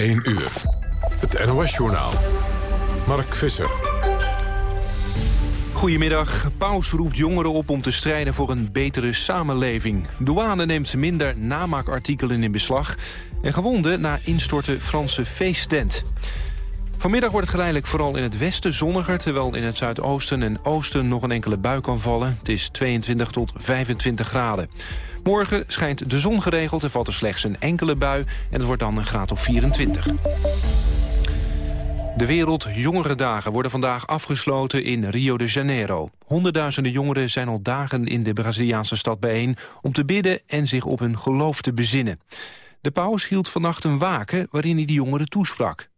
1 uur. Het NOS-journaal. Mark Visser. Goedemiddag. Paus roept jongeren op om te strijden voor een betere samenleving. Douane neemt minder namaakartikelen in beslag. En gewonden na instorten Franse feesttent. Vanmiddag wordt het geleidelijk vooral in het westen zonniger... terwijl in het zuidoosten en oosten nog een enkele bui kan vallen. Het is 22 tot 25 graden. Morgen schijnt de zon geregeld en valt er slechts een enkele bui... en het wordt dan een graad of 24. De Wereld Jongerendagen worden vandaag afgesloten in Rio de Janeiro. Honderdduizenden jongeren zijn al dagen in de Braziliaanse stad bijeen... om te bidden en zich op hun geloof te bezinnen. De paus hield vannacht een waken waarin hij de jongeren toesprak.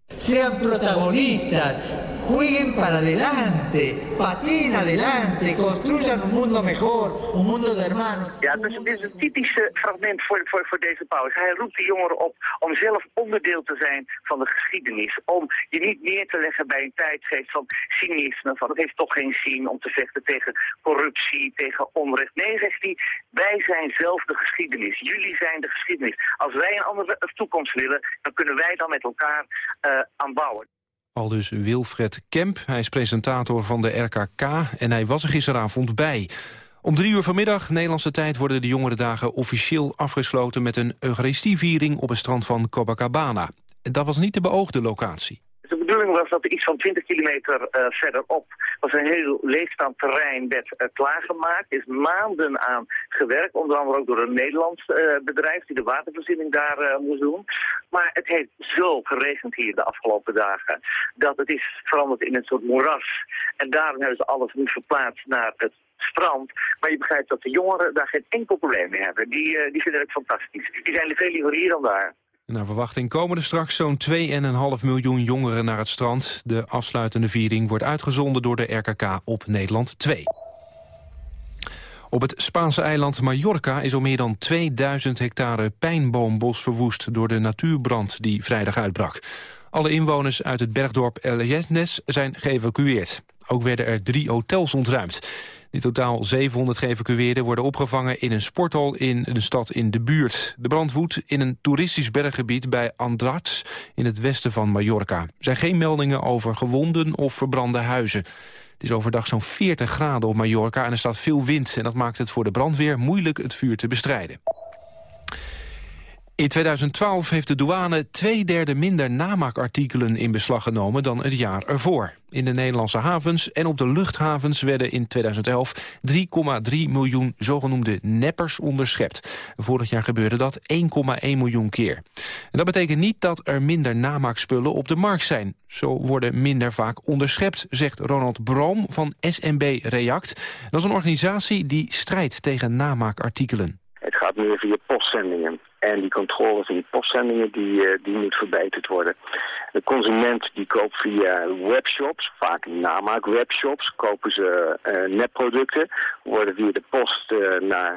Jueguen para adelante, pateen adelante, construyan un mundo mejor, un mundo de hermanos. Ja, dus dit is een typisch fragment voor, voor, voor deze paus. Hij roept de jongeren op om zelf onderdeel te zijn van de geschiedenis. Om je niet neer te leggen bij een tijdgeest van cynisme, van het heeft toch geen zin om te vechten tegen corruptie, tegen onrecht. Nee, zegt hij, wij zijn zelf de geschiedenis. Jullie zijn de geschiedenis. Als wij een andere toekomst willen, dan kunnen wij dan met elkaar uh, aanbouwen. Dus Wilfred Kemp, hij is presentator van de RKK en hij was er gisteravond bij. Om drie uur vanmiddag, Nederlandse tijd, worden de jongerendagen officieel afgesloten met een Eucharistieviering op het strand van Copacabana. Dat was niet de beoogde locatie. De bedoeling was dat er iets van 20 kilometer uh, verderop was een heel leegstaand terrein werd uh, klaargemaakt. Er is maanden aan gewerkt, onder andere ook door een Nederlands uh, bedrijf die de watervoorziening daar moest doen. Maar het heeft zo geregend hier de afgelopen dagen dat het is veranderd in een soort moeras. En daarom hebben ze alles nu verplaatst naar het strand. Maar je begrijpt dat de jongeren daar geen enkel probleem mee hebben. Die, die vinden het fantastisch. Die zijn veel liever hier dan daar. Naar verwachting komen er straks zo'n 2,5 miljoen jongeren naar het strand. De afsluitende viering wordt uitgezonden door de RKK op Nederland 2. Op het Spaanse eiland Mallorca is al meer dan 2000 hectare pijnboombos verwoest... door de natuurbrand die vrijdag uitbrak. Alle inwoners uit het bergdorp El zijn geëvacueerd. Ook werden er drie hotels ontruimd. In totaal 700 geëvacueerden worden opgevangen in een sporthal in de stad in de buurt. De brand woedt in een toeristisch berggebied bij Andrats in het westen van Mallorca. Er zijn geen meldingen over gewonden of verbrande huizen. Het is overdag zo'n 40 graden op Mallorca en er staat veel wind. En dat maakt het voor de brandweer moeilijk het vuur te bestrijden. In 2012 heeft de douane twee derde minder namaakartikelen in beslag genomen dan het jaar ervoor. In de Nederlandse havens en op de luchthavens werden in 2011 3,3 miljoen zogenoemde neppers onderschept. Vorig jaar gebeurde dat 1,1 miljoen keer. Dat betekent niet dat er minder namaakspullen op de markt zijn. Zo worden minder vaak onderschept, zegt Ronald Broom van SMB React. Dat is een organisatie die strijdt tegen namaakartikelen. Het gaat meer via postzendingen. En die controle van die postzendingen die, uh, die moet verbeterd worden. De consument die koopt via webshops, vaak namaakwebshops, kopen ze uh, nepproducten. Worden via de post uh, naar,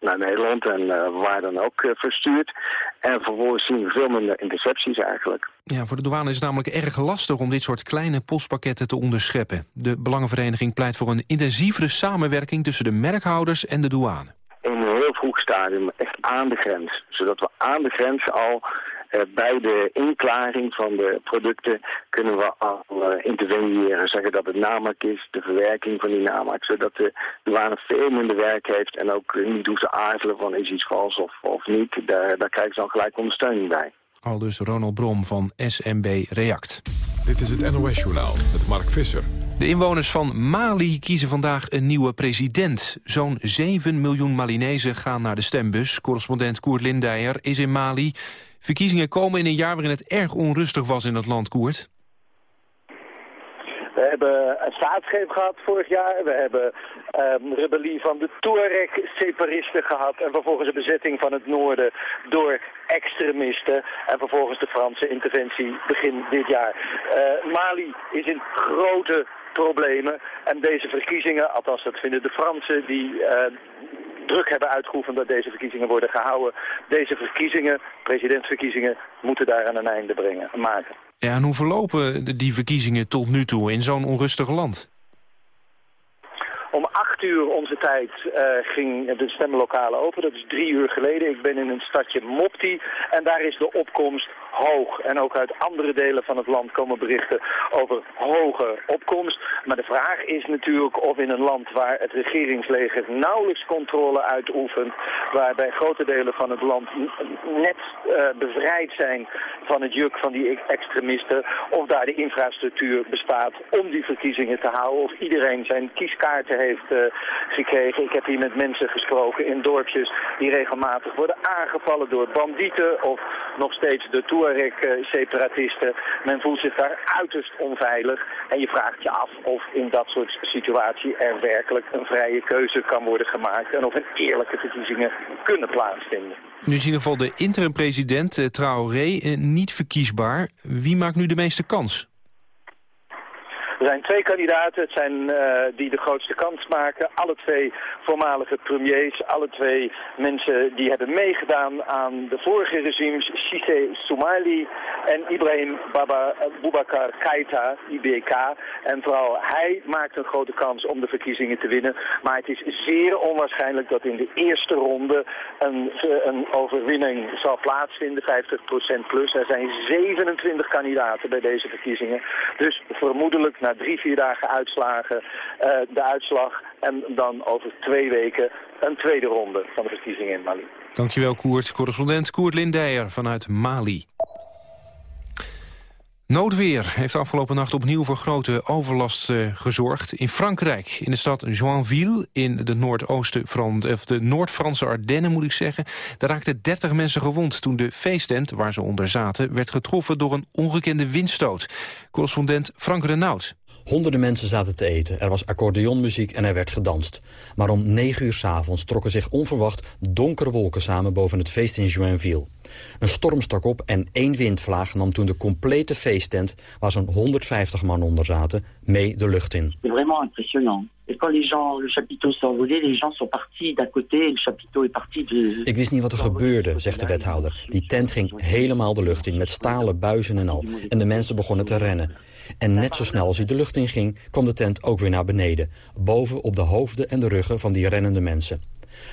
naar Nederland en waar dan ook verstuurd. En vervolgens zien we veel minder intercepties eigenlijk. Ja, voor de douane is het namelijk erg lastig om dit soort kleine postpakketten te onderscheppen. De Belangenvereniging pleit voor een intensievere samenwerking tussen de merkhouders en de douane echt aan de grens. Zodat we aan de grens al uh, bij de inklaring van de producten kunnen we al uh, interveneren. Zeggen dat het namaak is, de verwerking van die namaak. Zodat de douane veel minder werk heeft en ook niet hoe ze aarzelen van is iets vals of, of niet. Daar, daar krijgen ze dan gelijk ondersteuning bij. Al dus Ronald Brom van SMB React. Dit is het NOS Journaal met Mark Visser. De inwoners van Mali kiezen vandaag een nieuwe president. Zo'n 7 miljoen Malinezen gaan naar de stembus. Correspondent Koert Lindijer is in Mali. Verkiezingen komen in een jaar waarin het erg onrustig was in het land, Koert. We hebben een staatsgreep gehad vorig jaar. We hebben um, rebellie van de Touareg-separisten gehad. En vervolgens de bezetting van het noorden door extremisten. En vervolgens de Franse interventie begin dit jaar. Uh, Mali is in grote problemen. En deze verkiezingen, althans dat vinden de Fransen, die uh, druk hebben uitgeoefend dat deze verkiezingen worden gehouden. Deze verkiezingen, presidentsverkiezingen, moeten daar aan een einde brengen, maken. Ja, en hoe verlopen die verkiezingen tot nu toe in zo'n onrustig land? Om acht onze tijd uh, ging de stemlokalen open. Dat is drie uur geleden. Ik ben in een stadje Mopti en daar is de opkomst hoog. En ook uit andere delen van het land komen berichten over hoge opkomst. Maar de vraag is natuurlijk of in een land waar het regeringsleger nauwelijks controle uitoefent, waar bij grote delen van het land net uh, bevrijd zijn van het juk van die extremisten, of daar de infrastructuur bestaat om die verkiezingen te houden, of iedereen zijn kieskaarten heeft uh, gekregen. Ik heb hier met mensen gesproken in dorpjes die regelmatig worden aangevallen door bandieten of nog steeds de Tuareg-separatisten. Men voelt zich daar uiterst onveilig en je vraagt je af of in dat soort situatie er werkelijk een vrije keuze kan worden gemaakt en of een eerlijke verkiezingen kunnen plaatsvinden. Nu in ieder geval de interim-president eh, Traoré eh, niet verkiesbaar. Wie maakt nu de meeste kans? Er zijn twee kandidaten het zijn, uh, die de grootste kans maken. Alle twee voormalige premiers, alle twee mensen die hebben meegedaan aan de vorige regimes. Sise Soumali en Ibrahim Baba, Boubacar Keita, IBK. En vooral hij maakt een grote kans om de verkiezingen te winnen. Maar het is zeer onwaarschijnlijk dat in de eerste ronde een, een overwinning zal plaatsvinden, 50% plus. Er zijn 27 kandidaten bij deze verkiezingen. Dus vermoedelijk na drie, vier dagen uitslagen uh, de uitslag. En dan over twee weken een tweede ronde van de verkiezingen in Mali. Dankjewel Koert. Correspondent Koert Lindeyer vanuit Mali. Noodweer heeft afgelopen nacht opnieuw voor grote overlast uh, gezorgd. In Frankrijk, in de stad Joinville, in de noordoosten of de Noord-Franse Ardennen moet ik zeggen. Daar raakten 30 mensen gewond toen de feesttent waar ze onder zaten... werd getroffen door een ongekende windstoot. Correspondent Frank Renaud. Honderden mensen zaten te eten, er was accordeonmuziek en er werd gedanst. Maar om negen uur s'avonds trokken zich onverwacht donkere wolken samen boven het feest in Joinville. Een storm stak op en één windvlaag nam toen de complete feesttent... waar zo'n 150 man onder zaten, mee de lucht in. Vraiment impressionnant. Ik wist niet wat er gebeurde, zegt de wethouder. Die tent ging helemaal de lucht in, met stalen buizen en al. En de mensen begonnen te rennen. En net zo snel als hij de lucht in ging, kwam de tent ook weer naar beneden. Boven op de hoofden en de ruggen van die rennende mensen.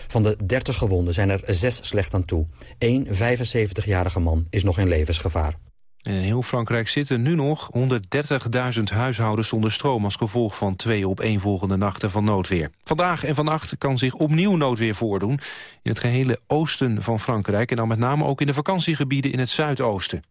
Van de 30 gewonden zijn er zes slecht aan toe. Eén 75-jarige man is nog in levensgevaar. in heel Frankrijk zitten nu nog 130.000 huishoudens zonder stroom... als gevolg van twee opeenvolgende nachten van noodweer. Vandaag en vannacht kan zich opnieuw noodweer voordoen... in het gehele oosten van Frankrijk... en dan met name ook in de vakantiegebieden in het zuidoosten.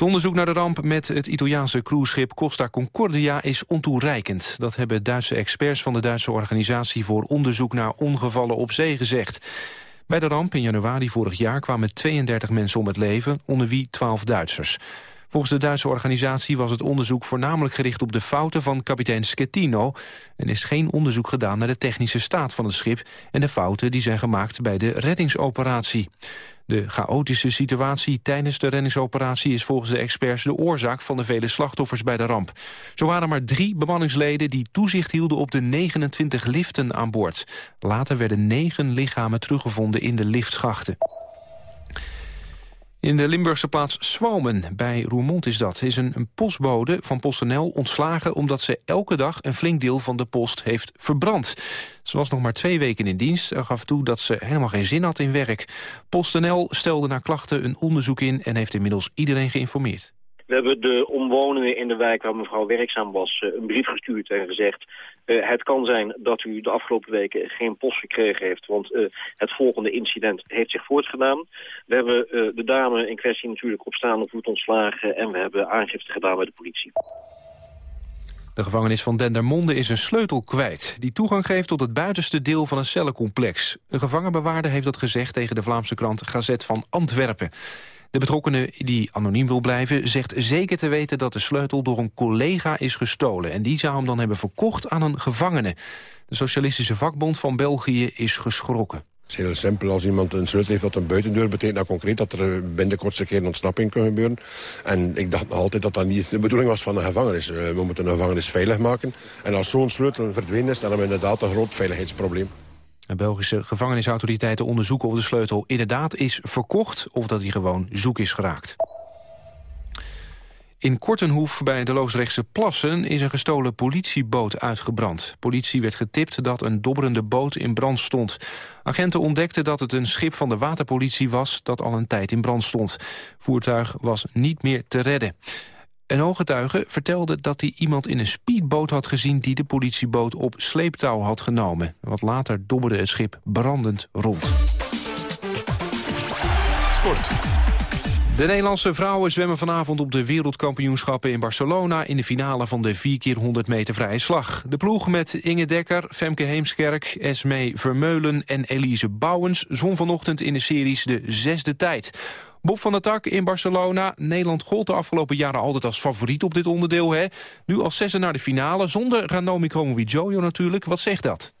Het onderzoek naar de ramp met het Italiaanse cruiseschip Costa Concordia is ontoereikend. Dat hebben Duitse experts van de Duitse Organisatie voor Onderzoek naar Ongevallen op Zee gezegd. Bij de ramp in januari vorig jaar kwamen 32 mensen om het leven, onder wie 12 Duitsers. Volgens de Duitse organisatie was het onderzoek voornamelijk gericht op de fouten van kapitein Schettino en is geen onderzoek gedaan naar de technische staat van het schip en de fouten die zijn gemaakt bij de reddingsoperatie. De chaotische situatie tijdens de reddingsoperatie is volgens de experts de oorzaak van de vele slachtoffers bij de ramp. Zo waren maar drie bemanningsleden die toezicht hielden op de 29 liften aan boord. Later werden negen lichamen teruggevonden in de liftschachten. In de Limburgse plaats Swomen, bij Roermond is dat, is een, een postbode van PostNL ontslagen omdat ze elke dag een flink deel van de post heeft verbrand. Ze was nog maar twee weken in dienst en gaf toe dat ze helemaal geen zin had in werk. PostNL stelde naar klachten een onderzoek in en heeft inmiddels iedereen geïnformeerd. We hebben de omwonenden in de wijk waar mevrouw werkzaam was eh, een brief gestuurd en gezegd... Uh, het kan zijn dat u de afgelopen weken geen post gekregen heeft... want uh, het volgende incident heeft zich voortgedaan. We hebben de dame in kwestie natuurlijk op staande voet ontslagen... en we hebben aangifte gedaan bij de politie. De gevangenis van Dendermonde is een sleutel kwijt... die toegang geeft tot het buitenste deel van een cellencomplex. Een gevangenbewaarder heeft dat gezegd tegen de Vlaamse krant Gazet van Antwerpen. De betrokkenen die anoniem wil blijven zegt zeker te weten dat de sleutel door een collega is gestolen. En die zou hem dan hebben verkocht aan een gevangene. De Socialistische Vakbond van België is geschrokken. Het is heel simpel. Als iemand een sleutel heeft tot een buitendeur... betekent dat concreet dat er binnen de kortste keer een ontsnapping kan gebeuren. En ik dacht altijd dat dat niet de bedoeling was van een gevangenis. Eh, we moeten een gevangenis veilig maken. En als zo'n sleutel verdwenen is, dan hebben we inderdaad een groot veiligheidsprobleem. De Belgische gevangenisautoriteiten onderzoeken of de sleutel inderdaad is verkocht... of dat hij gewoon zoek is geraakt. In Kortenhoef bij de Loosrechtse Plassen is een gestolen politieboot uitgebrand. Politie werd getipt dat een dobberende boot in brand stond. Agenten ontdekten dat het een schip van de waterpolitie was dat al een tijd in brand stond. Voertuig was niet meer te redden. Een ooggetuige vertelde dat hij iemand in een speedboot had gezien... die de politieboot op sleeptouw had genomen. Wat later dobberde het schip brandend rond. Sport. De Nederlandse vrouwen zwemmen vanavond op de wereldkampioenschappen in Barcelona... in de finale van de 4 keer 100 meter vrije slag. De ploeg met Inge Dekker, Femke Heemskerk, Esmee Vermeulen en Elise Bouwens... zon vanochtend in de series de zesde tijd. Bob van der Tak in Barcelona. Nederland gold de afgelopen jaren altijd als favoriet op dit onderdeel. Hè? Nu als zesde naar de finale, zonder Ranomi Kromowidjojo natuurlijk. Wat zegt dat?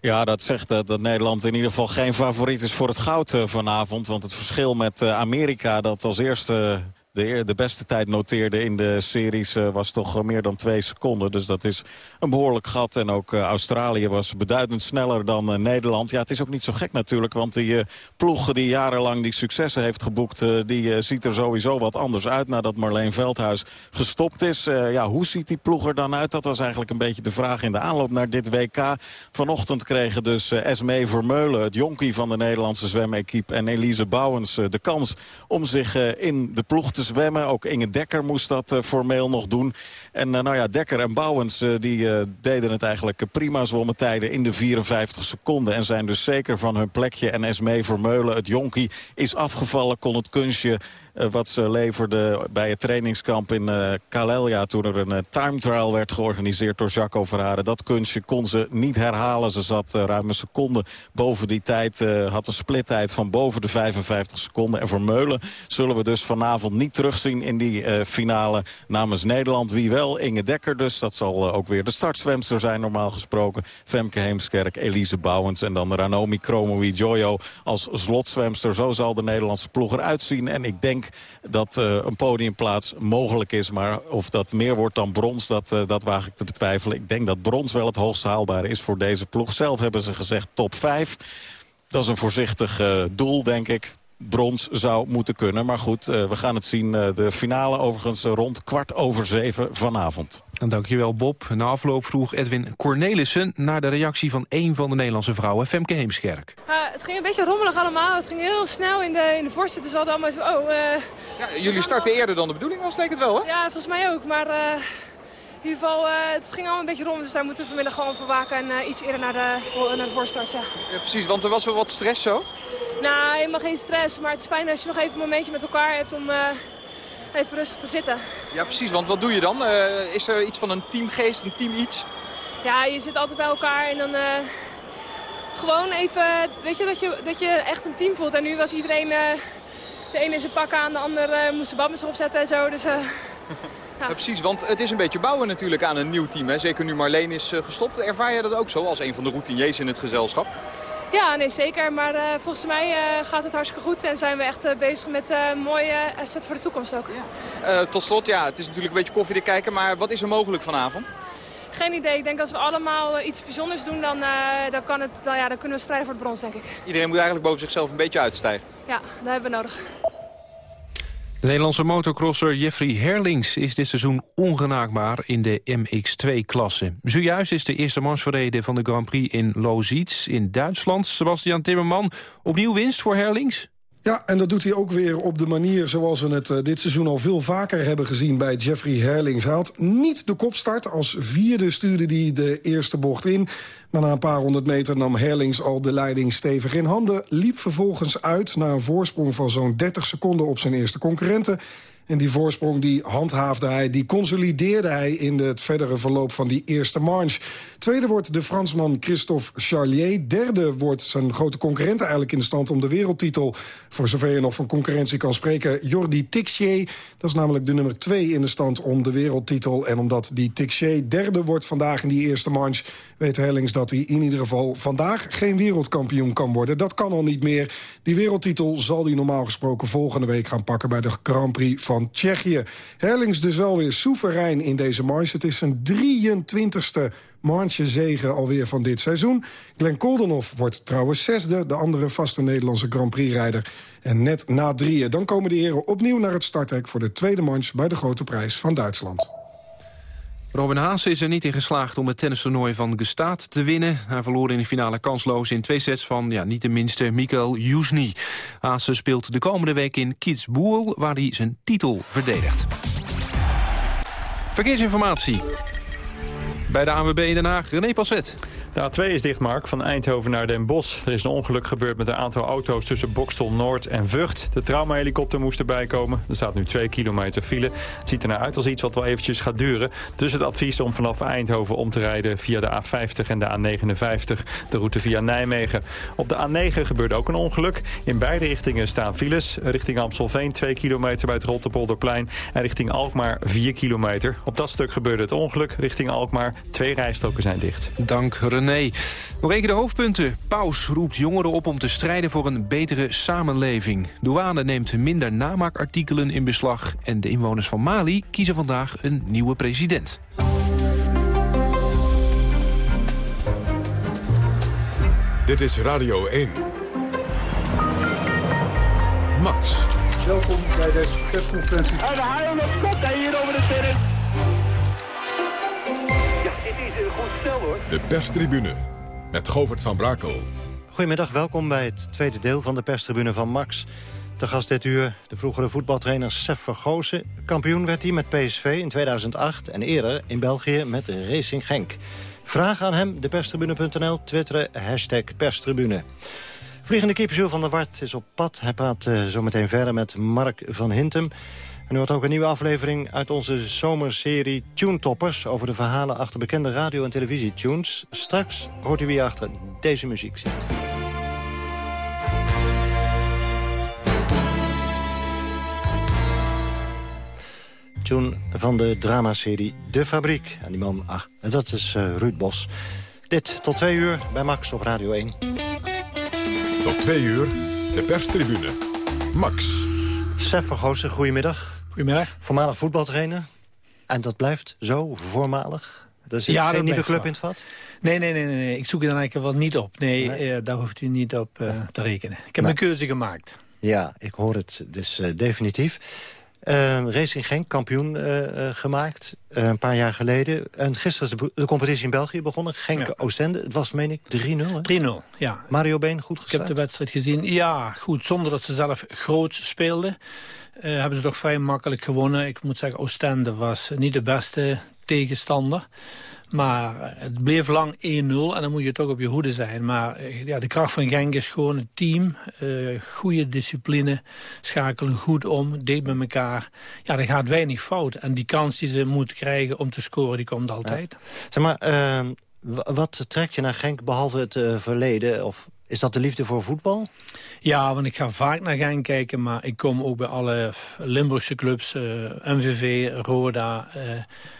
Ja, dat zegt uh, dat Nederland in ieder geval geen favoriet is voor het goud uh, vanavond. Want het verschil met uh, Amerika dat als eerste de, de beste tijd noteerde in de series uh, was toch meer dan twee seconden. Dus dat is een behoorlijk gat. En ook uh, Australië was beduidend sneller dan uh, Nederland. Ja, het is ook niet zo gek natuurlijk. Want die ploeg die jarenlang die successen heeft geboekt... die ziet er sowieso wat anders uit nadat Marleen Veldhuis gestopt is. ja, hoe ziet die ploeg er dan uit? Dat was eigenlijk een beetje de vraag in de aanloop naar dit WK. Vanochtend kregen dus Esmee Vermeulen, het jonkie van de Nederlandse zwemequipe... en Elise Bouwens de kans om zich in de ploeg te zwemmen. Ook Inge Dekker moest dat uh, formeel nog doen. En uh, nou ja, Dekker en Bouwens uh, die deden het eigenlijk prima zwommen tijden in de 54 seconden. En zijn dus zeker van hun plekje. En Esmee Vermeulen, het jonkie, is afgevallen, kon het kunstje wat ze leverde bij het trainingskamp in uh, toen er een uh, time trial werd georganiseerd door Jacques Overharen. Dat kunstje kon ze niet herhalen. Ze zat ruim een seconde boven die tijd. had een splittijd van boven de 55 seconden. En Vermeulen zullen we dus vanavond niet terugzien in die finale namens Nederland. Wie wel, Inge Dekker dus. Dat zal ook weer de startzwemster zijn normaal gesproken. Femke Heemskerk, Elise Bouwens en dan Ranomi Kromowi Jojo als slotzwemster. Zo zal de Nederlandse ploeg eruit zien. En ik denk dat uh, een podiumplaats mogelijk is. Maar of dat meer wordt dan brons, dat, uh, dat waag ik te betwijfelen. Ik denk dat brons wel het hoogst haalbare is voor deze ploeg. Zelf hebben ze gezegd top 5. Dat is een voorzichtig uh, doel, denk ik brons zou moeten kunnen. Maar goed, uh, we gaan het zien. Uh, de finale overigens rond kwart over zeven vanavond. Dankjewel Bob. Na afloop vroeg Edwin Cornelissen naar de reactie van een van de Nederlandse vrouwen, Femke Heemskerk. het ging een beetje rommelig allemaal. Het ging heel snel in de, in de voorzet. Dus we hadden allemaal zo, oh... ja, jullie starten eerder dan de bedoeling was, leek het wel, hè? Ja, volgens mij ook. Maar in ieder geval, uh, het ging allemaal een beetje rond. Dus daar moeten we vanmiddag gewoon voor waken. En uh, iets eerder naar de, voor, naar de voorstart, ja. ja. Precies, want er was wel wat stress zo? Nou, helemaal geen stress. Maar het is fijn als je nog even een momentje met elkaar hebt om uh, even rustig te zitten. Ja, precies. Want wat doe je dan? is er iets van een teamgeest, een team iets? Ja, je zit altijd bij elkaar en dan... gewoon even, weet je dat, je, dat je echt een team voelt. En nu was iedereen... de ene is zijn pak aan, de ander moest zijn opzetten en zo. Dus... Ja. Ja, precies, want het is een beetje bouwen natuurlijk aan een nieuw team. Hè? Zeker nu Marleen is uh, gestopt. Ervaar jij dat ook zo als een van de routiniers in het gezelschap? Ja, nee zeker. Maar uh, volgens mij uh, gaat het hartstikke goed. En zijn we echt bezig met een mooie asset voor de toekomst ook. Ja. tot slot, ja, het is natuurlijk een beetje koffie te kijken. Maar wat is er mogelijk vanavond? Geen idee. Ik denk als we allemaal iets bijzonders doen, dan, dan, kan het, dan, ja, dan kunnen we strijden voor het brons, denk ik. Iedereen moet eigenlijk boven zichzelf een beetje uitstijgen. Ja, dat hebben we nodig. De Nederlandse motocrosser Jeffrey Herlings is dit seizoen ongenaakbaar in de MX2-klasse. Zojuist is de eerste mansverreden van de Grand Prix in Lozitz in Duitsland. Sebastian Timmerman, opnieuw winst voor Herlings? Ja, en dat doet hij ook weer op de manier zoals we het uh, dit seizoen al veel vaker hebben gezien bij Jeffrey Herlings. Hij had niet de kopstart. Als vierde stuurde hij de eerste bocht in. Maar na een paar honderd meter nam Herlings al de leiding stevig in handen. Liep vervolgens uit na een voorsprong van zo'n 30 seconden op zijn eerste concurrenten. En die voorsprong die handhaafde hij, die consolideerde hij... in het verdere verloop van die eerste march. Tweede wordt de Fransman Christophe Charlier. Derde wordt zijn grote concurrent eigenlijk in de stand om de wereldtitel. Voor zover je nog van concurrentie kan spreken, Jordi Tixier. Dat is namelijk de nummer twee in de stand om de wereldtitel. En omdat die Tixier derde wordt vandaag in die eerste march... weet Hellings dat hij in ieder geval vandaag geen wereldkampioen kan worden. Dat kan al niet meer. Die wereldtitel zal hij normaal gesproken volgende week gaan pakken... bij de Grand Prix van Tsjechië. Herlings dus wel weer soeverein in deze marge. Het is zijn 23ste Marche zegen alweer van dit seizoen. Glenn Koldenhoff wordt trouwens zesde, de andere vaste Nederlandse Grand Prix-rijder. En net na drieën, dan komen de heren opnieuw naar het starthek... voor de tweede manche bij de Grote Prijs van Duitsland. Robin Haase is er niet in geslaagd om het tennistoernooi van Gestaat te winnen. Hij verloor in de finale kansloos in twee sets van ja, niet de minste Mikael Jusny. Haase speelt de komende week in Kitzbühel, waar hij zijn titel verdedigt. Verkeersinformatie. Bij de ANWB Den Haag, René Passet. De A2 is dicht, Mark, van Eindhoven naar Den Bosch. Er is een ongeluk gebeurd met een aantal auto's tussen Bokstel Noord en Vught. De traumahelikopter moest erbij komen. Er staat nu 2 kilometer file. Het ziet er naar uit als iets wat wel eventjes gaat duren. Dus het advies om vanaf Eindhoven om te rijden via de A50 en de A59. De route via Nijmegen. Op de A9 gebeurde ook een ongeluk. In beide richtingen staan files. Richting Amstelveen 2 kilometer bij het Rotterpolderplein. En richting Alkmaar 4 kilometer. Op dat stuk gebeurde het ongeluk. Richting Alkmaar. Twee rijstroken zijn dicht. Dank. Nee. Nog een keer de hoofdpunten. Paus roept jongeren op om te strijden voor een betere samenleving. Douane neemt minder namaakartikelen in beslag... en de inwoners van Mali kiezen vandaag een nieuwe president. Dit is Radio 1. Max. Welkom bij deze persconferentie. En de haal op hier over de terrein. De perstribune met Govert van Brakel. Goedemiddag, welkom bij het tweede deel van de perstribune van Max. De gast dit uur, de vroegere voetbaltrainer Sef Vergozen. Kampioen werd hij met PSV in 2008 en eerder in België met Racing Genk. Vraag aan hem, deperstribune.nl, twitteren, hashtag perstribune. Vliegende keeper van der Wart is op pad. Hij praat uh, zo meteen verder met Mark van Hintem. En u hoort ook een nieuwe aflevering uit onze zomerserie Tune Toppers... over de verhalen achter bekende radio- en televisie-tunes. Straks hoort u wie achter deze muziek zit. Tune van de dramaserie De Fabriek. En die man, ach, dat is uh, Ruud Bos. Dit tot twee uur bij Max op Radio 1. Tot twee uur, de perstribune. Max. Sef Vergozen, goedemiddag. Goedemiddag. Voormalig voetbaltrainer. En dat blijft zo voormalig? Er zit ja, geen nieuwe club in het vat? Nee, nee, nee, nee, ik zoek er dan eigenlijk wat niet op. Nee, nee. Uh, daar hoeft u niet op uh, te rekenen. Ik heb nou. mijn keuze gemaakt. Ja, ik hoor het dus uh, definitief. Uh, Racing Genk, kampioen gemaakt, een paar jaar geleden. En gisteren is de, de competitie in België begonnen. Genk-Oostende, het was, meen ik, 3-0. 3-0, ja. Mario Been, goed gestart? Ik heb de wedstrijd gezien. Ja, goed, zonder dat ze zelf groot speelden. Hebben ze toch vrij makkelijk gewonnen. Ik moet zeggen, Oostende was niet de beste tegenstander. Maar het bleef lang 1-0 en dan moet je toch op je hoede zijn. Maar eh, ja, de kracht van Genk is gewoon een team. Uh, goede discipline, schakelen goed om, deed met elkaar. Ja, er gaat weinig fout. En die kans die ze moeten krijgen om te scoren, die komt altijd. Zeg maar, uh, wat trekt je naar Genk behalve het uh, verleden? Of is dat de liefde voor voetbal? Ja, want ik ga vaak naar Genk kijken, maar ik kom ook bij alle Limburgse clubs, MVV, Roda...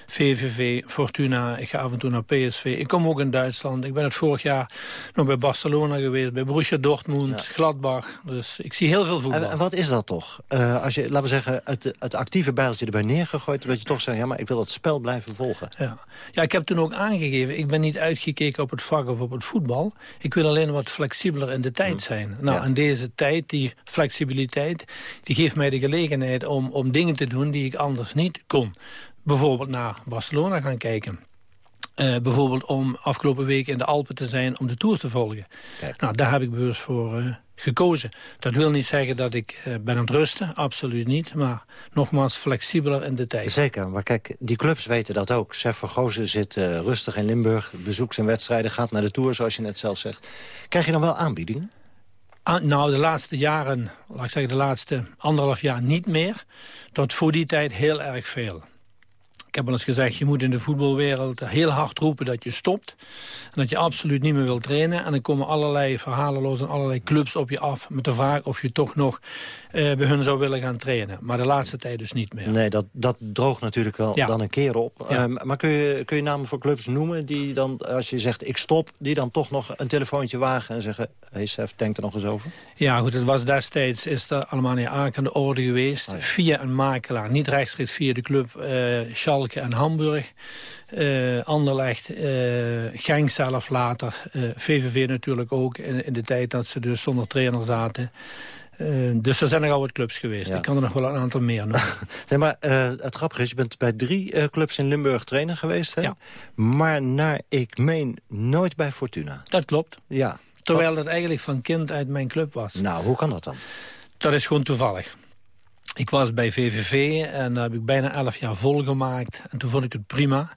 VVV, Fortuna. Ik ga af en toe naar PSV. Ik kom ook in Duitsland. Ik ben het vorig jaar nog bij Barcelona geweest. Bij Borussia Dortmund, Gladbach. Dus ik zie heel veel voetbal. En, wat is dat toch? Uh, als je, laten we zeggen, het, het actieve bijltje erbij neergegooid... dat je toch zegt, ja, maar ik wil dat spel blijven volgen. Ja. ja, ik heb toen ook aangegeven... ik ben niet uitgekeken op het vak of op het voetbal. Ik wil alleen wat flexibeler in de tijd mm. zijn. Nou, ja. en deze tijd, die flexibiliteit... die geeft mij de gelegenheid om, om dingen te doen die ik anders niet kon bijvoorbeeld naar Barcelona gaan kijken. Uh, bijvoorbeeld om afgelopen week in de Alpen te zijn om de Tour te volgen. Kijk. Nou, daar heb ik bewust voor uh, gekozen. Dat wil niet zeggen dat ik uh, ben aan het rusten, absoluut niet. Maar nogmaals flexibeler in de tijd. Zeker, maar kijk, die clubs weten dat ook. Sef Vergozen zit rustig in Limburg, bezoekt zijn wedstrijden... gaat naar de Tour, zoals je net zelf zegt. Krijg je dan wel aanbiedingen? Ah, nou, de laatste jaren, laat ik zeggen de laatste anderhalf jaar niet meer. Tot voor die tijd heel erg veel. Ik heb wel eens gezegd, je moet in de voetbalwereld heel hard roepen dat je stopt. En dat je absoluut niet meer wilt trainen. En dan komen allerlei verhalen los en allerlei clubs op je af... met de vraag of je toch nog bij hun zou willen gaan trainen. Maar de laatste tijd dus niet meer. Nee, dat, dat droogt natuurlijk wel Ja. dan een keer op. Ja. Ehm, maar kun je, kun je namen voor clubs noemen die dan, als je zegt ik stop... die dan toch nog een telefoontje wagen en zeggen... hey Sef, denk er nog eens over? Ja, goed, het was destijds is er allemaal in Aken aan de orde geweest. Via een makelaar, niet rechtstreeks via de club eh, Schalke en Hamburg. eh Anderlecht, eh Genk zelf later. eh, VVV natuurlijk ook, in, in de tijd dat ze dus zonder trainer zaten. Eh, dus er zijn er al wat clubs geweest. Ja. Ik kan er nog wel een aantal meer noemen. Nee, maar eh, het grappige is, je bent bij drie eh, clubs in Limburg trainer geweest. Hè? Maar naar, ik meen, nooit bij Fortuna. Dat klopt. Ja. Terwijl dat eigenlijk van kind uit mijn club was. Nou, hoe kan dat dan? Dat is gewoon toevallig. Ik was bij VVV en daar heb ik bijna elf jaar volgemaakt. En toen vond ik het prima.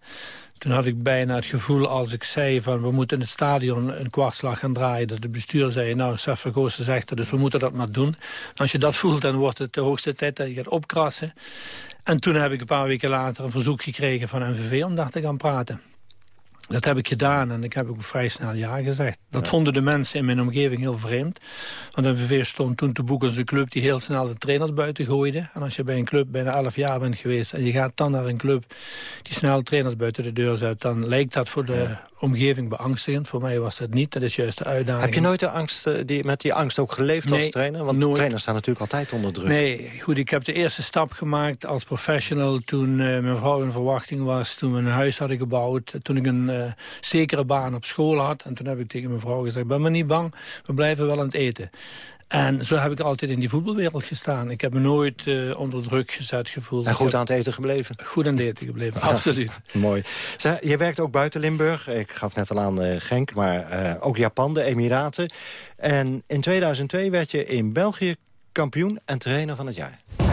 Toen had ik bijna het gevoel als ik zei van we moeten in het stadion een kwartslag gaan draaien. Dat de bestuur zei nou Vergozen zegt dat dus we moeten dat maar doen. Als je dat voelt dan wordt het de hoogste tijd dat je gaat opkrassen. En toen heb ik een paar weken later een verzoek gekregen van NVV om daar te gaan praten. Dat heb ik gedaan en ik heb ook vrij snel ja gezegd. Dat vonden de mensen in mijn omgeving heel vreemd. Want NVV stond toen te boek als een club die heel snel de trainers buiten gooide. En als je bij een club bijna 11 jaar bent geweest... en je gaat dan naar een club die snel trainers buiten de deur zet... dan lijkt dat voor de omgeving beangstigend. Voor mij was dat niet. Dat is juist de uitdaging. Heb je nooit de angst, eh, die, met die angst ook geleefd als trainer? Want nooit. trainers staan natuurlijk altijd onder druk. Nee, goed, ik heb de eerste stap gemaakt als professional... toen eh, mijn vrouw in verwachting was, toen we een huis hadden gebouwd... toen ik een eh, zekere baan op school had. En toen heb ik tegen mijn vrouw gezegd, ben maar niet bang, we blijven wel aan het eten. En zo heb ik altijd in die voetbalwereld gestaan. Ik heb me nooit eh, onder druk gezet gevoeld. En goed aan het eten gebleven? Goed aan het eten gebleven, absoluut. Mooi. Zeg, je werkt ook buiten Limburg. Ik gaf net al aan eh, Genk, maar ook Japan, de Emiraten. En in 2002 werd je in België kampioen en trainer van het jaar.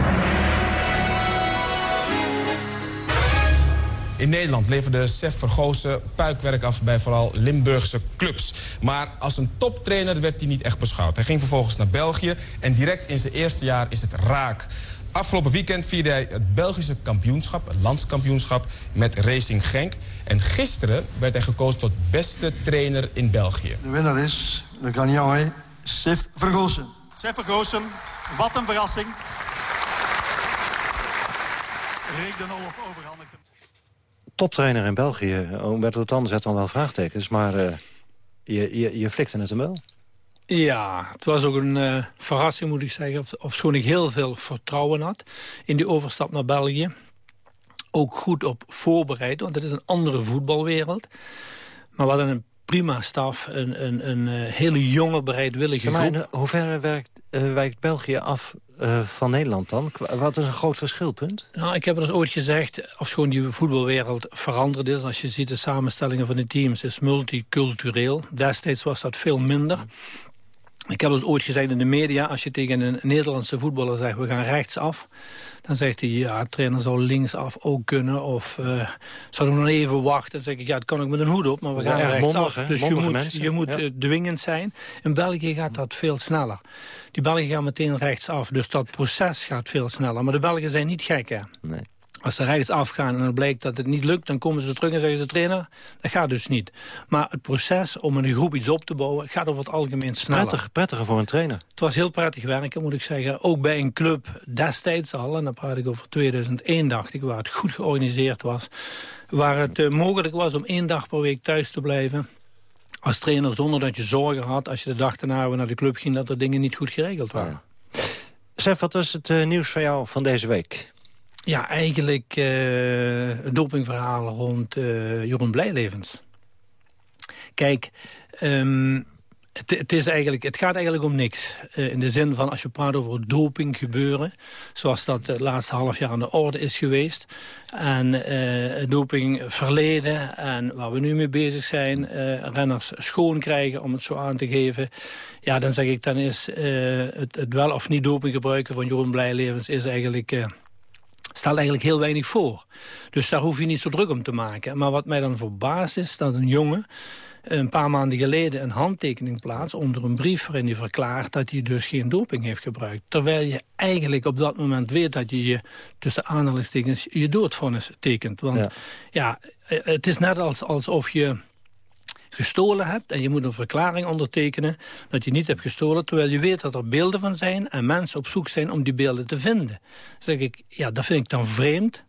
In Nederland leverde Sef Vergozen puikwerk af bij vooral Limburgse clubs. Maar als een toptrainer werd hij niet echt beschouwd. Hij ging vervolgens naar België en direct in zijn eerste jaar is het raak. Afgelopen weekend vierde hij het Belgische kampioenschap, het landskampioenschap, met Racing Genk. En gisteren werd hij gekozen tot beste trainer in België. De winnaar is, le gagnant est Sif Vergozen. Sef Vergozen, wat een verrassing. Rick de Nolf. Toptrainer in België. Humberto Tan zet dan wel vraagtekens, maar eh, je, je, je flikte het hem wel. Ja, het was ook een eh, verrassing moet ik zeggen. Of, ofschoon ik heel veel vertrouwen had in die overstap naar België. Ook goed op voorbereid, want het is een andere voetbalwereld. Maar hadden een prima staf, een, een, een eh, hele jonge bereidwillige maar, groep. in hoeverre werkt, eh, wijkt België af eh, van Nederland dan? Wat is een groot verschilpunt? Nou, ik heb er eens ooit gezegd, ofschoon die voetbalwereld veranderd is... als je ziet de samenstellingen van de teams, is multicultureel. Destijds was dat veel minder. Ik heb eens ooit gezegd in de media... als je tegen een Nederlandse voetballer zegt, we gaan rechtsaf... dan zegt hij, ja, de trainer zou linksaf ook kunnen. Of uh, zouden we nog even wachten? Dan zeg ik, ja, het kan ook met een hoed op, maar we gaan rechtsaf. mondig, dus je moet, mensen, je moet ja. eh, dwingend zijn. In België gaat dat veel sneller. Die Belgen gaan meteen rechtsaf, dus dat proces gaat veel sneller. Maar de Belgen zijn niet gek, hè? Nee. Als ze rechtsaf gaan en het blijkt dat het niet lukt... dan komen ze terug en zeggen ze, trainer, dat gaat dus niet. Maar het proces om in een groep iets op te bouwen... gaat over het algemeen sneller. Prettig, prettiger voor een trainer. Het was heel prettig werken, moet ik zeggen. Ook bij een club destijds al, en dan praat ik over 2001, dacht ik... waar het goed georganiseerd was. Waar het eh, mogelijk was om één dag per week thuis te blijven als trainer zonder dat je zorgen had... als je de dag daarna weer naar de club ging... dat er dingen niet goed geregeld waren. Sef, wat is het eh, nieuws van jou van deze week? Ja, eigenlijk uh, het dopingverhaal rond uh, Blijlevens. Kijk, um, het, is eigenlijk, het gaat eigenlijk om niks. Uh, in de zin van als je praat over doping gebeuren... zoals dat het laatste half jaar aan de orde is geweest... en doping verleden en waar we nu mee bezig zijn... renners schoon krijgen, om het zo aan te geven... ja, dan zeg ik, dan is het, het, wel of niet doping gebruiken van Jeroen Blijlevens... is eigenlijk stelt eigenlijk heel weinig voor. Dus daar hoef je niet zo druk om te maken. Maar wat mij dan verbaast is dat een jongen een paar maanden geleden een handtekening plaatst onder een brief waarin hij verklaart dat hij dus geen doping heeft gebruikt. Terwijl je eigenlijk op dat moment weet dat je je tussen aanhalingstekens je doodvonnis tekent. Want ja, ja het is net als, alsof je gestolen hebt... en je moet een verklaring ondertekenen dat je niet hebt gestolen... terwijl je weet dat er beelden van zijn en mensen op zoek zijn om die beelden te vinden. Dan zeg ik, ja, dat vind ik dan vreemd.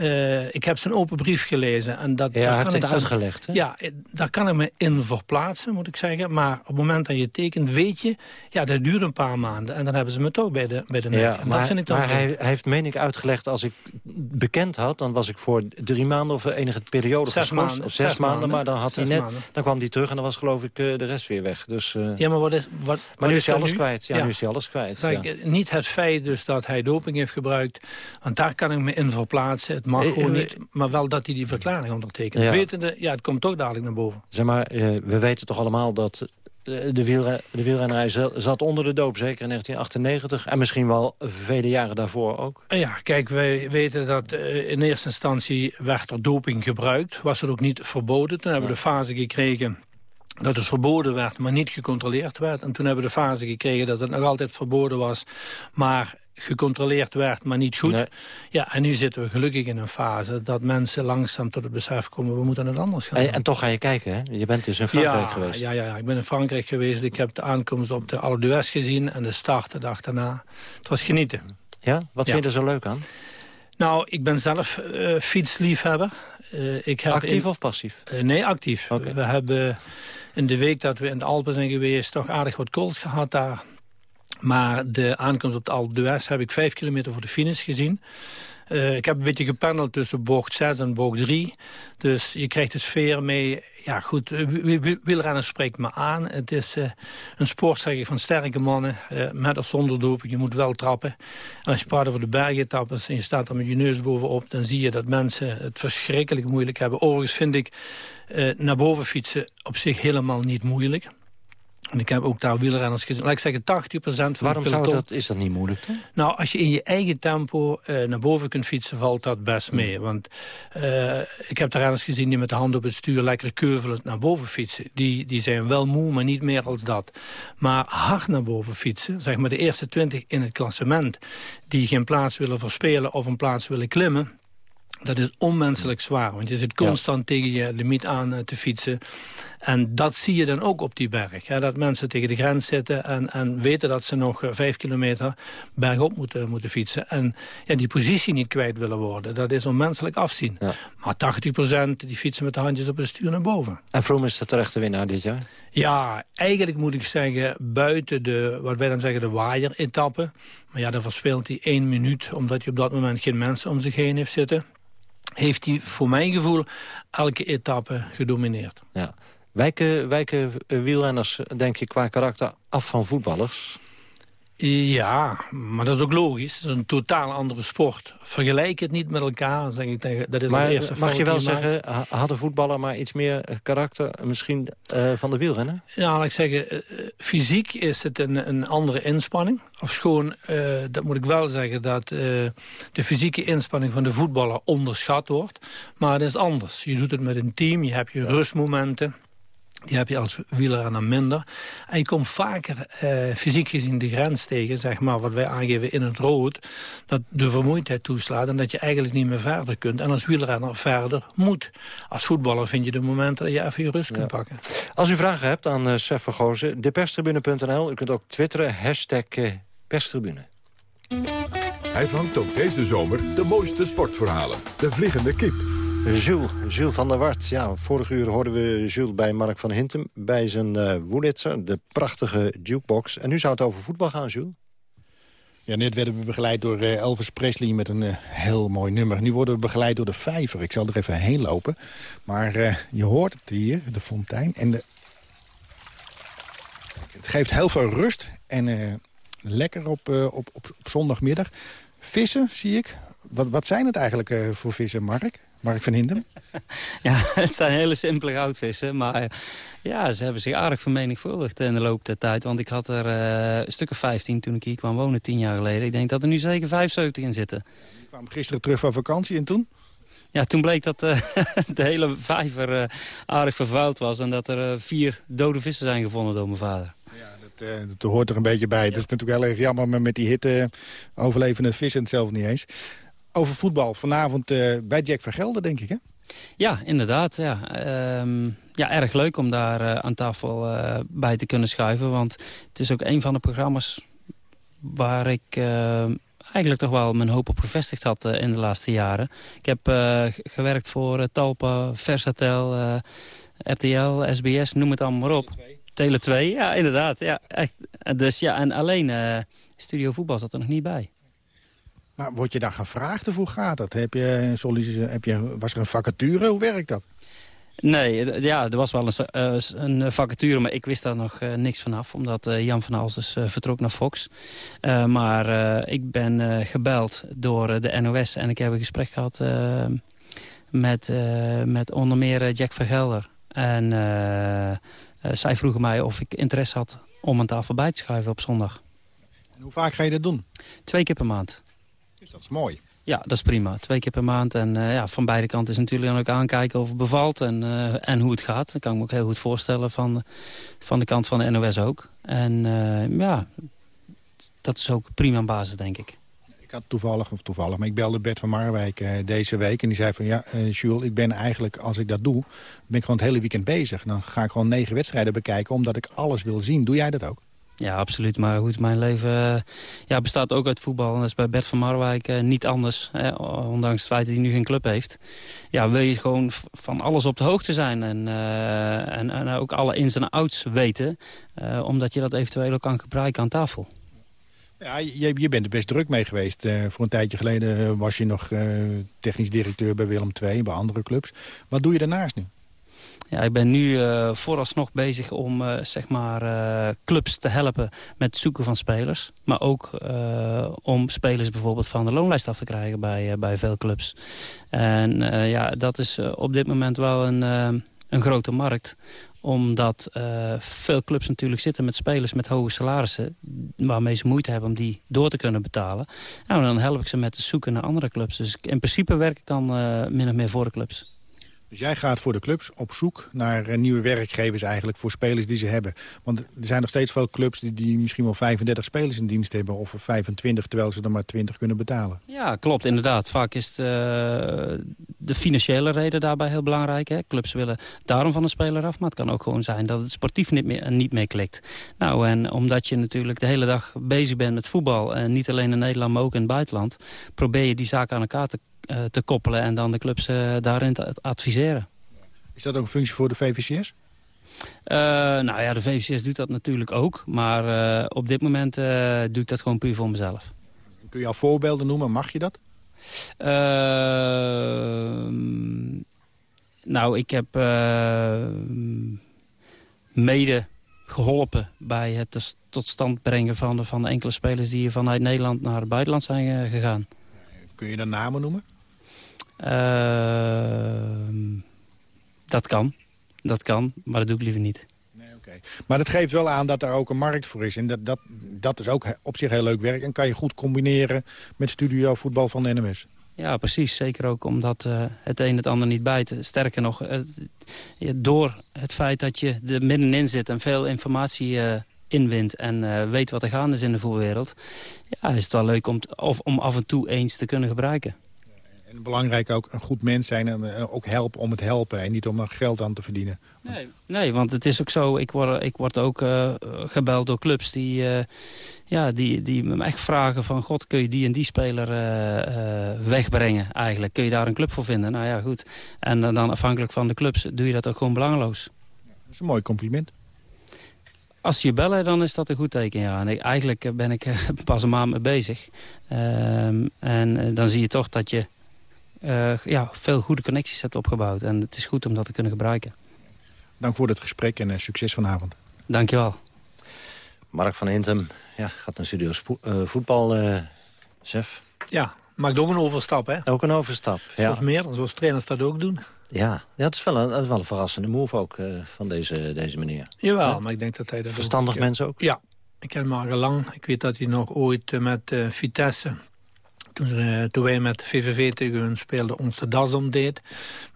Uh, ik heb zijn open brief gelezen. En dat, ja, hij heeft het dan, uitgelegd. Hè? Ja, eh, daar kan ik me in verplaatsen, moet ik zeggen. Maar op het moment dat je tekent, weet je... ja, dat duurt een paar maanden. En dan hebben ze me toch bij de, bij de nek. Ja, maar, dat vind ik dan maar hij, hij, heeft, meen ik, uitgelegd... als ik bekend had, dan was ik voor drie maanden of enige periode zes maanden, Of zes, maanden, maar dan, had hij net, dan kwam hij terug en dan was geloof ik uh, de rest weer weg. Dus, uh, ja, maar wat is... Wat, maar wat nu is hij alles nu? kwijt. Ja, nu is hij alles kwijt. Ik, niet het feit dus dat hij doping heeft gebruikt... want daar kan ik me in verplaatsen. Het mag gewoon niet maar wel dat hij die verklaring ondertekent. Ja. Wetende, ja, het komt toch dadelijk naar boven. Zeg maar, uh, we weten toch allemaal dat de, wielren, de wielrennerij zat onder de doop, zeker in 1998. En misschien wel vele jaren daarvoor ook. Ja, kijk, wij weten dat uh, in eerste instantie werd er doping gebruikt. Was het ook niet verboden. Toen hebben we de fase gekregen dat het verboden werd, maar niet gecontroleerd werd. En toen hebben we de fase gekregen dat het nog altijd verboden was... maar gecontroleerd werd, maar niet goed. Nee. Ja, en nu zitten we gelukkig in een fase dat mensen langzaam tot het besef komen... we moeten het anders gaan en, en toch ga je kijken, hè? Je bent dus in Frankrijk ja, geweest. Ja, ja, ja, ik ben in Frankrijk geweest. Ik heb de aankomst op de Alpe d'Huez gezien en de start de dag daarna. Het was genieten. Ja? Wat ja. vind je er zo leuk aan? Nou, ik ben zelf uh, fietsliefhebber. Uh, ik heb actief in... of passief? Uh, nee, actief. Okay. We hebben in de week dat we in de Alpen zijn geweest... toch aardig wat calls gehad daar. Maar de aankomst op de Alpe heb ik vijf kilometer voor de finish gezien. Uh, ik heb een beetje gependeld tussen bocht 6 en bocht 3. Dus je krijgt de sfeer mee. Ja goed, wielrennen spreekt me aan. Het is uh, een sport van sterke mannen. Met of zonder doping, je moet wel trappen. En als je praat over de bergetappes en je staat er met je neus bovenop... dan zie je dat mensen het verschrikkelijk moeilijk hebben. Overigens vind ik naar boven fietsen op zich helemaal niet moeilijk. En ik heb ook daar wielrenners gezien. Laat ik zeggen, 80% van Waarom de zou dat, is dat niet moeilijk dan? Nou, als je in je eigen tempo uh, naar boven kunt fietsen, valt dat best mee. Want uh, ik heb daar renners gezien die met de hand op het stuur lekker keuvelend naar boven fietsen. Die, die zijn wel moe, maar niet meer als dat. Maar hard naar boven fietsen, zeg maar de eerste 20 in het klassement... die geen plaats willen verspelen of een plaats willen klimmen... Dat is onmenselijk zwaar, want je zit constant ja. tegen je limiet aan uh, te fietsen. En dat zie je dan ook op die berg. Hè, dat mensen tegen de grens zitten en, en weten dat ze nog uh, vijf kilometer bergop moeten, moeten fietsen. En ja, die positie niet kwijt willen worden. Dat is onmenselijk afzien. Ja. Maar 80% die fietsen met de handjes op het stuur naar boven. En Vroom is de terechte winnaar dit jaar? Ja, eigenlijk moet ik zeggen, buiten de, wat wij dan zeggen, de waaier-etappe. Maar ja, dan verspeelt hij één minuut, omdat hij op dat moment geen mensen om zich heen heeft zitten heeft hij voor mijn gevoel elke etappe gedomineerd. Ja. Wijken, wijken wielrenners, denk je, qua karakter af van voetballers? Ja, maar dat is ook logisch. Het is een totaal andere sport. Vergelijk het niet met elkaar. Zeg ik tegen, dat is maar eerste mag je wel zeggen, hadden voetballer maar iets meer karakter... misschien uh, van de wielrennen? Nou, laat ik zeggen, uh, fysiek is het een, een andere inspanning. Of schoon, uh, dat moet ik wel zeggen... dat de fysieke inspanning van de voetballer onderschat wordt. Maar het is anders. Je doet het met een team, je hebt je ja. rustmomenten... Die heb je als wielrenner minder. En je komt vaker uh, fysiek gezien de grens tegen, zeg maar, wat wij aangeven in het rood. Dat de vermoeidheid toeslaat en dat je eigenlijk niet meer verder kunt. En als wielrenner verder moet. Als voetballer vind je de momenten dat je even je rust ja. kunt pakken. Als u vragen hebt aan uh, Sef Vergozen, deperstribune.nl. U kunt ook twitteren, hashtag uh, perstribune. Hij vangt ook deze zomer de mooiste sportverhalen. De vliegende kip. Jules, Jules van der Wart. Ja, vorige uur hoorden we Jules bij Mark van Hintem... bij zijn uh, Woelitzer, de prachtige jukebox. En nu zou het over voetbal gaan, Jules. Ja, net werden we begeleid door uh, Elvis Presley met een uh, heel mooi nummer. Nu worden we begeleid door de vijver. Ik zal er even heen lopen. Maar je hoort het hier, de fontein. En de... Het geeft heel veel rust en lekker op, op, op, op, zondagmiddag. Vissen, zie ik. Wat, wat zijn het eigenlijk voor vissen, Mark? Mark van Hinden? ja, het zijn hele simpele goudvissen. Maar ja, ze hebben zich aardig vermenigvuldigd in de loop der tijd. Want ik had er uh, een stuk of 15 toen ik hier kwam wonen, tien jaar geleden. Ik denk dat er nu zeker 75 in zitten. Je kwam gisteren terug van vakantie en toen? Ja, toen bleek dat uh, de hele vijver uh, aardig vervuild was... en dat er vier dode vissen zijn gevonden door mijn vader. Dat, uh, dat hoort er een beetje bij. Ja. Het is natuurlijk heel erg jammer, maar met die hitte overleven het vissen het zelf niet eens over voetbal. Vanavond uh, bij Jack van Gelder, denk ik, hè? Ja, inderdaad. Ja. Ehm, ja, erg leuk om daar uh, aan tafel uh, bij te kunnen schuiven. Want het is ook een van de programma's waar ik eigenlijk toch wel mijn hoop op gevestigd had in de laatste jaren. Ik heb gewerkt voor Talpa, Versatel, RTL, SBS, noem het allemaal maar op. Tele 2, ja, inderdaad. Ja, echt. Dus ja, en alleen Studio Voetbal zat er nog niet bij. Maar word je daar gevraagd of hoe gaat dat? Heb je, heb je, was er een vacature? Hoe werkt dat? Nee, ja, er was wel een, uh, een vacature, maar ik wist daar nog uh, niks vanaf. Omdat uh, Jan van Hals dus vertrok naar Fox. maar ik ben gebeld door de NOS en ik heb een gesprek gehad met, met onder meer Jack van Gelder. En zij vroegen mij of ik interesse had om een tafel bij te schuiven op zondag. En hoe vaak ga je dat doen? Twee keer per maand. Dus dat is mooi. Ja, dat is prima. Twee keer per maand. En uh, ja, van beide kanten is natuurlijk dan ook aankijken of het bevalt en, uh, en hoe het gaat. Dat kan ik me ook heel goed voorstellen van, van de kant van de NOS ook. En uh, ja, dat is ook prima aan basis, denk ik. Ik had toevallig, of toevallig, maar ik belde Bert van Marwijk deze week. En die zei van, ja, Jules, ik ben eigenlijk, als ik dat doe... ben ik gewoon het hele weekend bezig. Dan ga ik gewoon negen wedstrijden bekijken, omdat ik alles wil zien. Doe jij dat ook? Ja, absoluut. Maar goed, mijn leven uh, ja, bestaat ook uit voetbal. En dat is bij Bert van Marwijk uh, niet anders. Ondanks het feit dat hij nu geen club heeft. Ja, wil je gewoon van alles op de hoogte zijn. En, uh, en, en, ook alle ins en outs weten. omdat je dat eventueel ook kan gebruiken aan tafel. Ja, je, je bent er best druk mee geweest. voor een tijdje geleden was je nog technisch directeur bij Willem II, bij andere clubs. Wat doe je daarnaast nu? Ja, ik ben nu uh, vooralsnog bezig om uh, zeg maar, uh, clubs te helpen met het zoeken van spelers. Maar ook om spelers bijvoorbeeld van de loonlijst af te krijgen bij, bij veel clubs. En ja, dat is op dit moment wel een, een grote markt omdat veel clubs natuurlijk zitten met spelers met hoge salarissen... waarmee ze moeite hebben om die door te kunnen betalen. Nou, dan help ik ze met het zoeken naar andere clubs. Dus in principe werk ik dan min of meer voor de clubs. Dus jij gaat voor de clubs op zoek naar eh, nieuwe werkgevers eigenlijk voor spelers die ze hebben. Want er zijn nog steeds veel clubs die, die misschien wel 35 spelers in dienst hebben of 25 terwijl ze er maar 20 kunnen betalen. Ja, klopt inderdaad. Vaak is het, uh, de financiële reden daarbij heel belangrijk. Hè? Clubs willen daarom van een speler af, maar het kan ook gewoon zijn dat het sportief niet meer, niet meer klikt. Nou, en omdat je natuurlijk de hele dag bezig bent met voetbal, en niet alleen in Nederland, maar ook in het buitenland, probeer je die zaken aan elkaar te te koppelen en dan de clubs uh, daarin te adviseren. Is dat ook een functie voor de VVCS? Uh, nou ja, de VVCS doet dat natuurlijk ook. Maar op dit moment doe ik dat gewoon puur voor mezelf. Kun je al voorbeelden noemen? Mag je dat? nou, ik heb mede geholpen bij het tot stand brengen van de, van de enkele spelers... die vanuit Nederland naar het buitenland zijn gegaan. Kun je de namen noemen? Ehm, dat kan. Dat kan, maar dat doe ik liever niet. Nee, okay. Maar dat geeft wel aan dat er ook een markt voor is. En dat, dat, dat is ook op zich heel leuk werk. En kan je goed combineren met studio voetbal van de NMS. Ja, precies. Zeker ook omdat uh, het een het ander niet bijt. Sterker nog, uh, door het feit dat je er middenin zit en veel informatie uh, inwint en weet wat er gaande is in de voetbalwereld... Ja, is het wel leuk om, of, om af en toe eens te kunnen gebruiken. En belangrijk ook een goed mens zijn en eh, ook helpen om het helpen. En niet om er geld aan te verdienen. Nee, nee want het is ook zo. Ik word, ik word ook uh, gebeld door clubs die, uh, ja, die, die me echt vragen van... God, kun je die en die speler wegbrengen eigenlijk? Kun je daar een club voor vinden? Nou ja, goed. En dan afhankelijk van de clubs doe je dat ook gewoon belangeloos. Ja, dat is een mooi compliment. Als ze je bellen, dan is dat een goed teken, ja. En eigenlijk ben ik pas een maand mee bezig. Ehm, en dan zie je toch dat je uh, ja, veel goede connecties hebt opgebouwd. En het is goed om dat te kunnen gebruiken. Dank voor het gesprek en uh, succes vanavond. Dankjewel. Mark van Hintem ja, gaat naar studio uh, voetbal, chef. Ja, maakt ook een overstap, hè? Ook een overstap, ja. meer, zoals trainers dat ook doen. Ja, ja het, is wel een, is wel een verrassende move ook van deze, deze meneer. Jawel, maar ik denk dat hij dat Verstandig ook, mensen ook? Ja, ik ken hem al lang. Ik weet dat hij nog ooit met Vitesse toen, ze, toen wij met VVV tegen hun speelden, ons de das omdeed.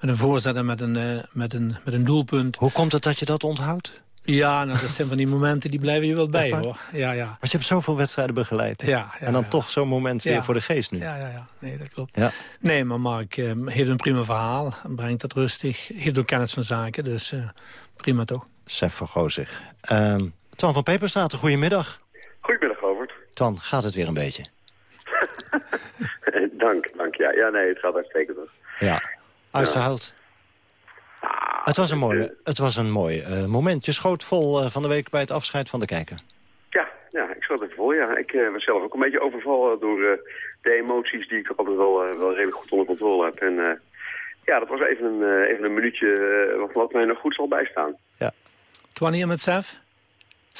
Met een voorzet en met een, uh, met, een, met een doelpunt. Hoe komt het dat je dat onthoudt? Ja, nou, dat zijn van die momenten die blijven je wel bij, hoor. Ja, ja. Want je hebt zoveel wedstrijden begeleid. Ja, ja en dan ja. toch zo'n moment weer Ja. voor de geest nu. Ja, ja, ja. Nee, dat klopt. Ja. Nee, maar Mark eh, heeft een prima verhaal. Brengt dat rustig. Heeft ook kennis van zaken, dus eh, prima toch. Sef van Gozig. Ehm Twan van Peperstraat, goedemiddag. Goedemiddag, Govert. Twan, gaat het weer een beetje? dank, dank. Ja, ja, nee, het gaat uitstekend. Ja. Uitgehaald? het was een mooi, het was een mooi eh, moment. Je schoot vol eh, van de week bij het afscheid van de kijker. Ja, ja, ik zat even voor, ja. Ik eh, was zelf ook een beetje overvallen door eh, de emoties die ik toch altijd wel, eh, wel redelijk goed onder controle heb. En eh, ja, dat was even een, eh, even een minuutje eh, wat, wat mij nog goed zal bijstaan. Twan hier met. Sef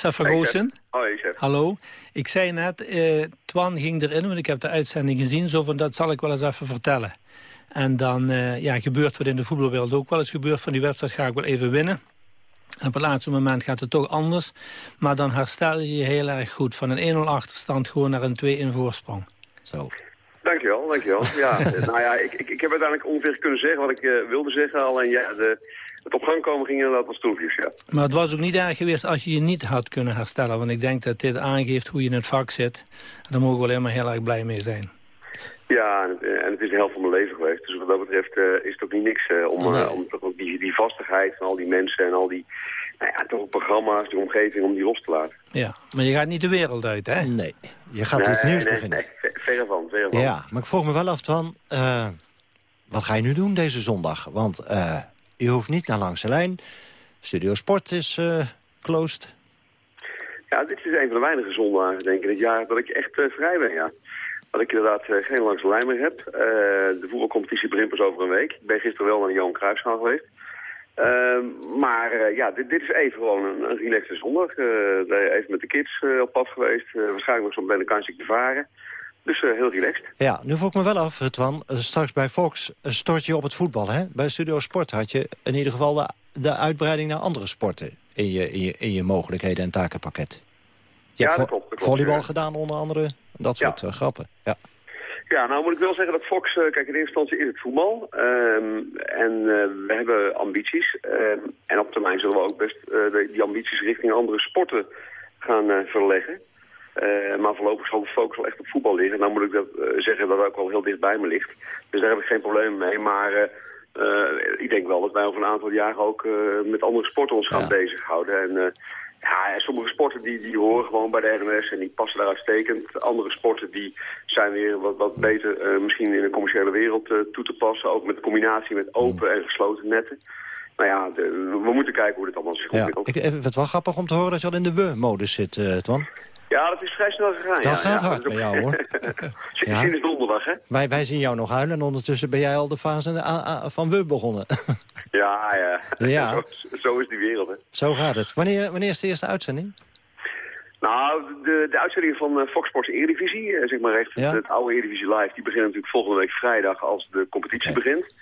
Sef. Hoi, Sef. Hallo. Ik zei net, eh, Twan ging erin, want ik heb de uitzending gezien. Zo van, dat zal ik wel eens even vertellen. En dan eh, ja, gebeurt wat in de voetbalwereld ook wel eens gebeurt. Van die wedstrijd ga ik wel even winnen. En op het laatste moment gaat het toch anders. Maar dan herstel je je heel erg goed. Van een 1-0 achterstand gewoon naar een 2-1 voorsprong. Zo. Dankjewel, dankjewel. Ja, nou ja, ik, ik, ik heb uiteindelijk ongeveer kunnen zeggen wat ik eh, wilde zeggen. Alleen ja, de, het op gang komen ging inderdaad wat stroefjes, ja. Maar het was ook niet erg geweest als je je niet had kunnen herstellen. Want ik denk dat dit aangeeft hoe je in het vak zit. En daar mogen we alleen maar heel erg blij mee zijn. Ja, en het, eh, en het is de helft van mijn leven geweest. Dus wat dat betreft eh, is het ook niet niks eh, om, om toch ook die, die vastigheid van al die mensen en al die nou ja, toch programma's, die omgeving, om die los te laten. Ja, maar je gaat niet de wereld uit, hè? Nee, je gaat iets nieuws nee, beginnen. Nee, ver- verre van, verre van. Ja, maar ik vroeg me wel af, Twan, eh, wat ga je nu doen deze zondag? Want je hoeft niet naar langs de lijn. Studio Sport is eh, closed. Ja, dit is een van de weinige zondagen, denk ik, het jaar dat ik echt eh, vrij ben, ja. Dat ik inderdaad eh, geen langs de lijn meer heb. De voetbalcompetitie begint pas over een week. Ik ben gisteren wel naar de Johan Cruijffschaal geweest. Ehm, maar ja, dit, dit is even gewoon een, een relaxte zondag. Even met de kids op pad geweest. Waarschijnlijk nog zo'n een kansje te varen. Dus eh, heel relaxed. Ja, nu vroeg ik me wel af, Twan, eh, straks bij Fox eh, stort je op het voetbal. Hè? Bij Studio Sport had je in ieder geval de, de uitbreiding naar andere sporten... In je, in, je, in je mogelijkheden en takenpakket. Je Ja, hebt dat vo- klopt, dat klopt, volleybal ja. gedaan onder andere, dat Ja. soort eh, grappen. Ja. Ja, nou moet ik wel zeggen dat Fox, kijk in eerste instantie is het voetbal. Ehm, en we hebben ambities. Ehm, en op termijn zullen we ook best die ambities richting andere sporten gaan verleggen. Eh, maar voorlopig zal de focus wel echt op voetbal liggen. Nou moet ik dat eh, zeggen dat dat ook wel heel dicht bij me ligt. Dus daar heb ik geen probleem mee. Maar eh, ik denk wel dat wij over een aantal jaren ook met andere sporten ons gaan bezighouden. En ja, sommige sporten die, die horen gewoon bij de RMS en die passen daar uitstekend. Andere sporten die zijn weer wat, wat beter misschien in de commerciële wereld toe te passen. Ook met de combinatie met open en gesloten netten. Nou ja, de- we moeten kijken hoe dit allemaal zich Ja. ontwikkelt. Ik ik vind het wel grappig om te horen dat je al in de we-modus zit, Twan. Ja, dat is vrij snel gegaan. Dat ja, gaat ja, hard bij jou, hoor. Ja. sinds donderdag, hè? Wij, wij zien jou nog huilen en ondertussen ben jij al de fase van we begonnen. Ja, ja. Ja. Zo, zo is die wereld, hè. Zo gaat het. Wanneer, wanneer is de eerste uitzending? Nou, de, de uitzending van eh, Fox Sports Eredivisie, eh, zeg maar echt Ja. het oude Eredivisie Live, die begint natuurlijk volgende week vrijdag als de competitie begint.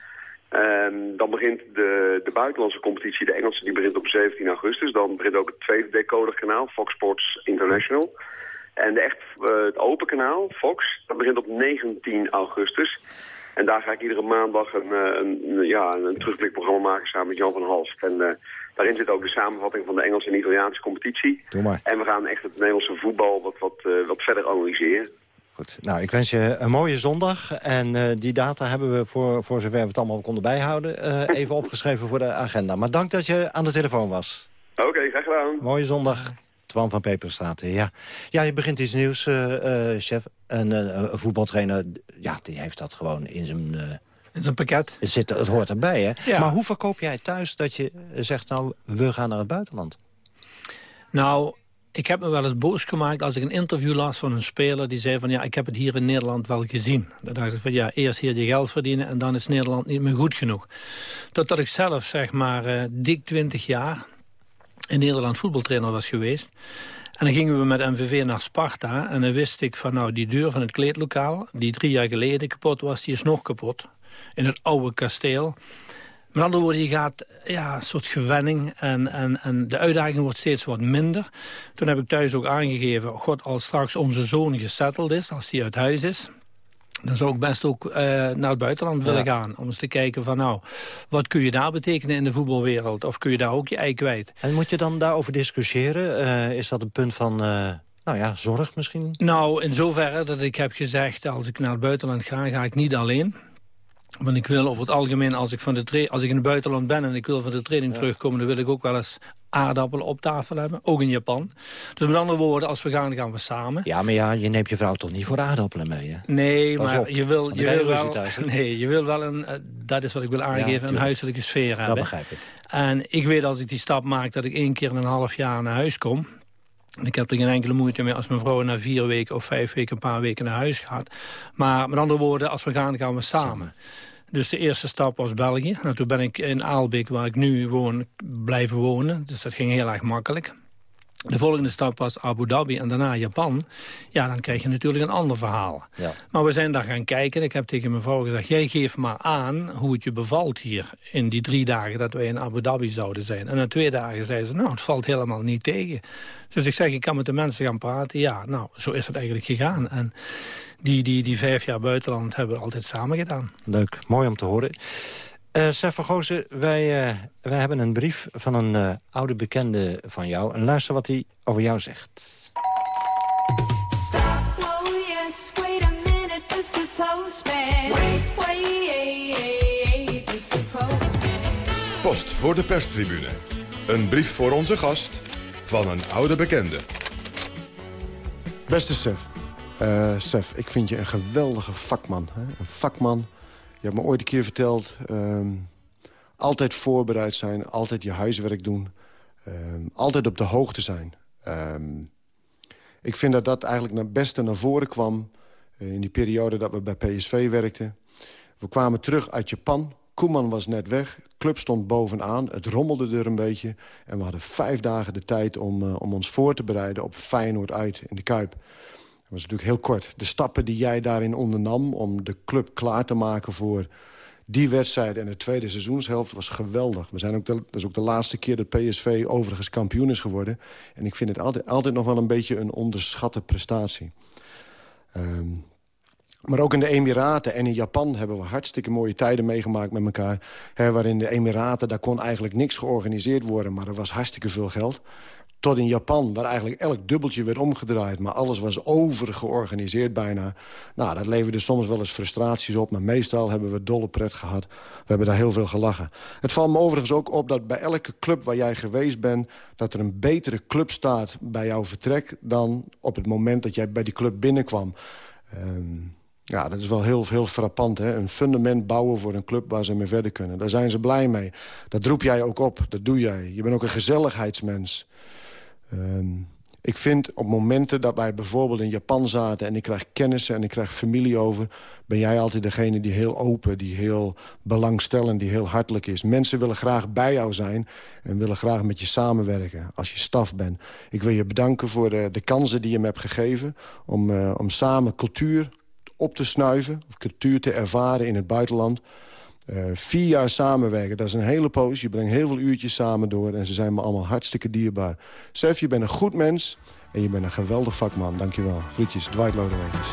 Ehm, dan begint de, de buitenlandse competitie, de Engelse, die begint op 17 augustus. Dan begint ook het tweede decoderkanaal, Fox Sports International. En de echt, eh, het open kanaal, Fox, dat begint op 19 augustus. En daar ga ik iedere maandag een, eh, een, een- ja, een terugblikprogramma maken samen met Jan van Halst. En eh, daarin zit ook de samenvatting van de Engelse en Italiaanse competitie. Doe maar. En we gaan echt het Nederlandse voetbal wat, wat, wat verder analyseren. Goed. Nou, ik wens je een mooie zondag. En eh, die data hebben we, voor, voor zover we het allemaal konden bijhouden... eh, even opgeschreven voor de agenda. Maar dank dat je aan de telefoon was. Oké, graag gedaan. Mooie zondag. Twan van Peperstraat. Ja. ja, je begint iets nieuws, eh, eh, chef. En een voetbaltrainer, ja, die heeft dat gewoon in zijn... eh, in zijn pakket. Het, zit, het hoort erbij, hè? Ja. Maar hoe verkoop jij thuis dat je zegt... nou, we gaan naar het buitenland? Nou, ik heb me wel eens boos gemaakt als ik een interview las van een speler... die zei van, ja, ik heb het hier in Nederland wel gezien. Dan dacht ik van, ja, eerst hier je geld verdienen... en dan is Nederland niet meer goed genoeg. Totdat ik zelf, zeg maar, eh, dik 20 jaar... in Nederland voetbaltrainer was geweest. En dan gingen we met MVV naar Sparta. En dan wist ik van, nou, die deur van het kleedlokaal... die drie jaar geleden kapot was, die is nog kapot. In het oude kasteel. Met andere woorden, je gaat ja, een soort gewenning en, en, en de uitdaging wordt steeds wat minder. Toen heb ik thuis ook aangegeven, god, als straks onze zoon gesetteld is, als hij uit huis is, dan zou ik best ook uh, naar het buitenland willen gaan. Om eens te kijken van nou, wat kun je daar betekenen in de voetbalwereld? Of kun je daar ook je ei kwijt? En moet je dan daarover discussiëren? Uh, is dat een punt van... Uh, nou ja, zorg misschien? Nou, in zoverre dat ik heb gezegd... als ik naar het buitenland ga, ga ik niet alleen. Want ik wil over het algemeen, als ik, van de als ik in het buitenland ben... en ik wil van de training terugkomen... dan wil ik ook wel eens aardappelen op tafel hebben. Ook in Japan. Dus met andere woorden, als we gaan, gaan we samen. Ja, maar ja, je neemt je vrouw toch niet voor aardappelen mee, hè? Nee, maar je wil, je wil wel... Thuis, nee, je wil wel een... Uh, dat is wat ik wil aangeven, een huiselijke sfeer hebben. Dat begrijp ik. En ik weet als ik die stap maak dat ik één keer in een half jaar naar huis kom... Ik heb er geen enkele moeite mee als mijn vrouw na vier weken of vijf weken... een paar weken naar huis gaat. Maar met andere woorden, als we gaan, gaan we samen. Dus de eerste stap was België. Nou, toen ben ik in Aalbeek, waar ik nu woon, blijven wonen. Dus dat ging heel erg makkelijk. De volgende stap was Abu Dhabi en daarna Japan. Ja, dan krijg je natuurlijk een ander verhaal. Ja. Maar we zijn daar gaan kijken. Ik heb tegen mijn vrouw gezegd... jij geeft maar aan hoe het je bevalt hier... in die drie dagen dat wij in Abu Dhabi zouden zijn. En na twee dagen zei ze... nou, het valt helemaal niet tegen. Dus ik zeg, ik kan met de mensen gaan praten. Ja, nou, zo is het eigenlijk gegaan. En die, die, die vijf jaar buitenland hebben we altijd samen gedaan. Leuk, mooi om te horen. Uh, Sef Gozen, wij, uh, wij hebben een brief van een uh, oude bekende van jou. En luister wat hij over jou zegt. Stop, oh yes, wait a minute, Mr. Postman. Wait, wait. Postman. Post voor de perstribune. Een brief voor onze gast van een oude bekende. Beste Sef, uh, Sef, ik vind je een geweldige vakman. Hè? Een vakman. Je hebt me ooit een keer verteld... Um, altijd voorbereid zijn, altijd je huiswerk doen. Um, altijd op de hoogte zijn. Um, ik vind dat dat eigenlijk het beste naar voren kwam... Uh, in die periode dat we bij PSV werkten. We kwamen terug uit Japan. Koeman was net weg. Club stond bovenaan. Het rommelde er een beetje. En we hadden vijf dagen de tijd om, uh, om ons voor te bereiden... op Feyenoord uit in de Kuip. Was natuurlijk heel kort. De stappen die jij daarin ondernam om de club klaar te maken voor die wedstrijd en de tweede seizoenshelft was geweldig. We zijn ook de, dat is ook de laatste keer dat PSV overigens kampioen is geworden. En ik vind het altijd, altijd nog wel een beetje een onderschatte prestatie. Um, maar ook in de Emiraten en in Japan hebben we hartstikke mooie tijden meegemaakt met elkaar. Hè, waarin de Emiraten, daar kon eigenlijk niks georganiseerd worden... maar er was hartstikke veel geld. Tot in Japan, waar eigenlijk elk dubbeltje werd omgedraaid... maar alles was overgeorganiseerd bijna. Nou, dat leverde soms wel eens frustraties op... maar meestal hebben we dolle pret gehad. We hebben daar heel veel gelachen. Het valt me overigens ook op dat bij elke club waar jij geweest bent... dat er een betere club staat bij jouw vertrek... dan op het moment dat jij bij die club binnenkwam. Um, ja, dat is wel heel, heel frappant. Hè? Een fundament bouwen voor een club waar ze mee verder kunnen. Daar zijn ze blij mee. Dat roep jij ook op. Dat doe jij. Je bent ook een gezelligheidsmens. Um, ik vind op momenten dat wij bijvoorbeeld in Japan zaten... en ik krijg kennissen en ik krijg familie over... ben jij altijd degene die heel open, die heel belangstellend, die heel hartelijk is. Mensen willen graag bij jou zijn en willen graag met je samenwerken als je staf bent. Ik wil je bedanken voor de, de kansen die je me hebt gegeven... om, uh, om samen cultuur op te snuiven, of cultuur te ervaren in het buitenland. Uh, vier jaar samenwerken, dat is een hele poos. Je brengt heel veel uurtjes samen door en ze zijn me allemaal hartstikke dierbaar. Sef, je bent een goed mens en je bent een geweldig vakman. Dankjewel. Groetjes, Dwight Lodewegers.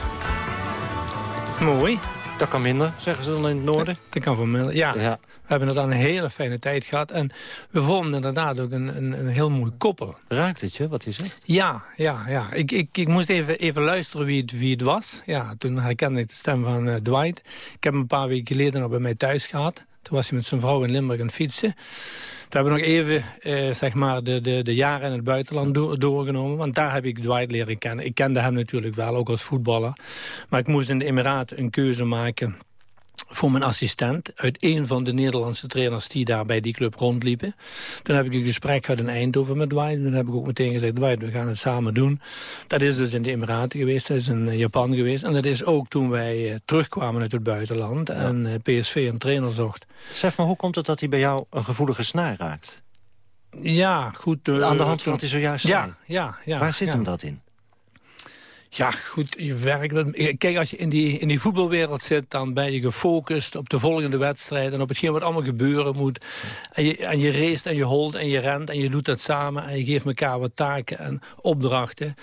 Mooi. Dat kan minder, zeggen ze dan in het noorden. Dat kan van minder, ja. ja. We hebben het dan een hele fijne tijd gehad. En we vormden inderdaad ook een, een, een heel mooi koppel. Raakt het je, wat je zegt? Ja, ja, ja. Ik, ik, ik moest even, even luisteren wie het, wie het was. Ja, toen herkende ik de stem van uh, Dwight. Ik heb hem een paar weken geleden nog bij mij thuis gehad. Toen was hij met zijn vrouw in Limburg aan het fietsen. Toen hebben we nog even eh, zeg maar de, de, de jaren in het buitenland doorgenomen. Want daar heb ik Dwight leren kennen. Ik kende hem natuurlijk wel, ook als voetballer. Maar ik moest in de Emiraten een keuze maken voor mijn assistent uit een van de Nederlandse trainers die daar bij die club rondliepen. Toen heb ik een gesprek gehad in Eindhoven met Dwight. Toen heb ik ook meteen gezegd, Dwight, we gaan het samen doen. Dat is dus in de Emiraten geweest, dat is in eh, Japan geweest. En dat is ook toen wij uh, terugkwamen uit het buitenland en eh, PSV een trainer zocht. Zeg maar, hoe komt het dat hij bij jou een gevoelige snaar raakt? Ja, goed. Aan de hand van wat hij zojuist zei? Ja, ja, ja. Waar zit ja. hem dat in? Ja, goed, je werkt. Kijk, als je in die, in die voetbalwereld zit... dan ben je gefocust op de volgende wedstrijd... en op hetgeen wat allemaal gebeuren moet. En je, en je race en je holt en je rent en je doet dat samen... en je geeft elkaar wat taken en opdrachten.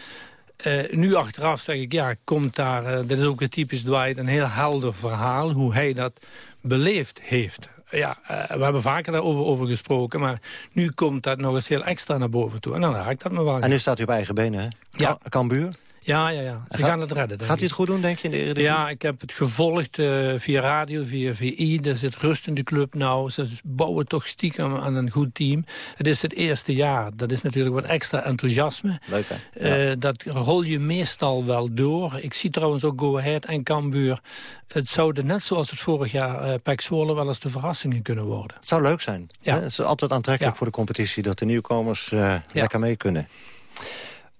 nu achteraf zeg ik, ja, komt daar... dit is ook een typisch Dwight, een heel helder verhaal... hoe hij dat beleefd heeft ja, we hebben vaker daarover over gesproken. Maar nu komt dat nog eens heel extra naar boven toe. En dan raakt dat me wel. En nu staat u op eigen benen, hè? Ja. Cambuur? Ja, ja, ja. Ze gaan het redden. Gaat hij het goed doen, denk je, in de Eredivisie? Ja, ik heb het gevolgd uh, via radio, via VI. Er zit rust in de club nou. Ze bouwen toch stiekem aan een goed team. Het is het eerste jaar. Dat is natuurlijk wat extra enthousiasme. Leuk, hè? Uh, dat rol je meestal wel door. Ik zie trouwens ook Go Ahead en Cambuur. Het zouden net zoals het vorig jaar uh, Pek Zwolle wel eens de verrassingen kunnen worden. Het zou leuk zijn. Ja. Het is altijd aantrekkelijk voor de competitie dat de nieuwkomers lekker mee kunnen.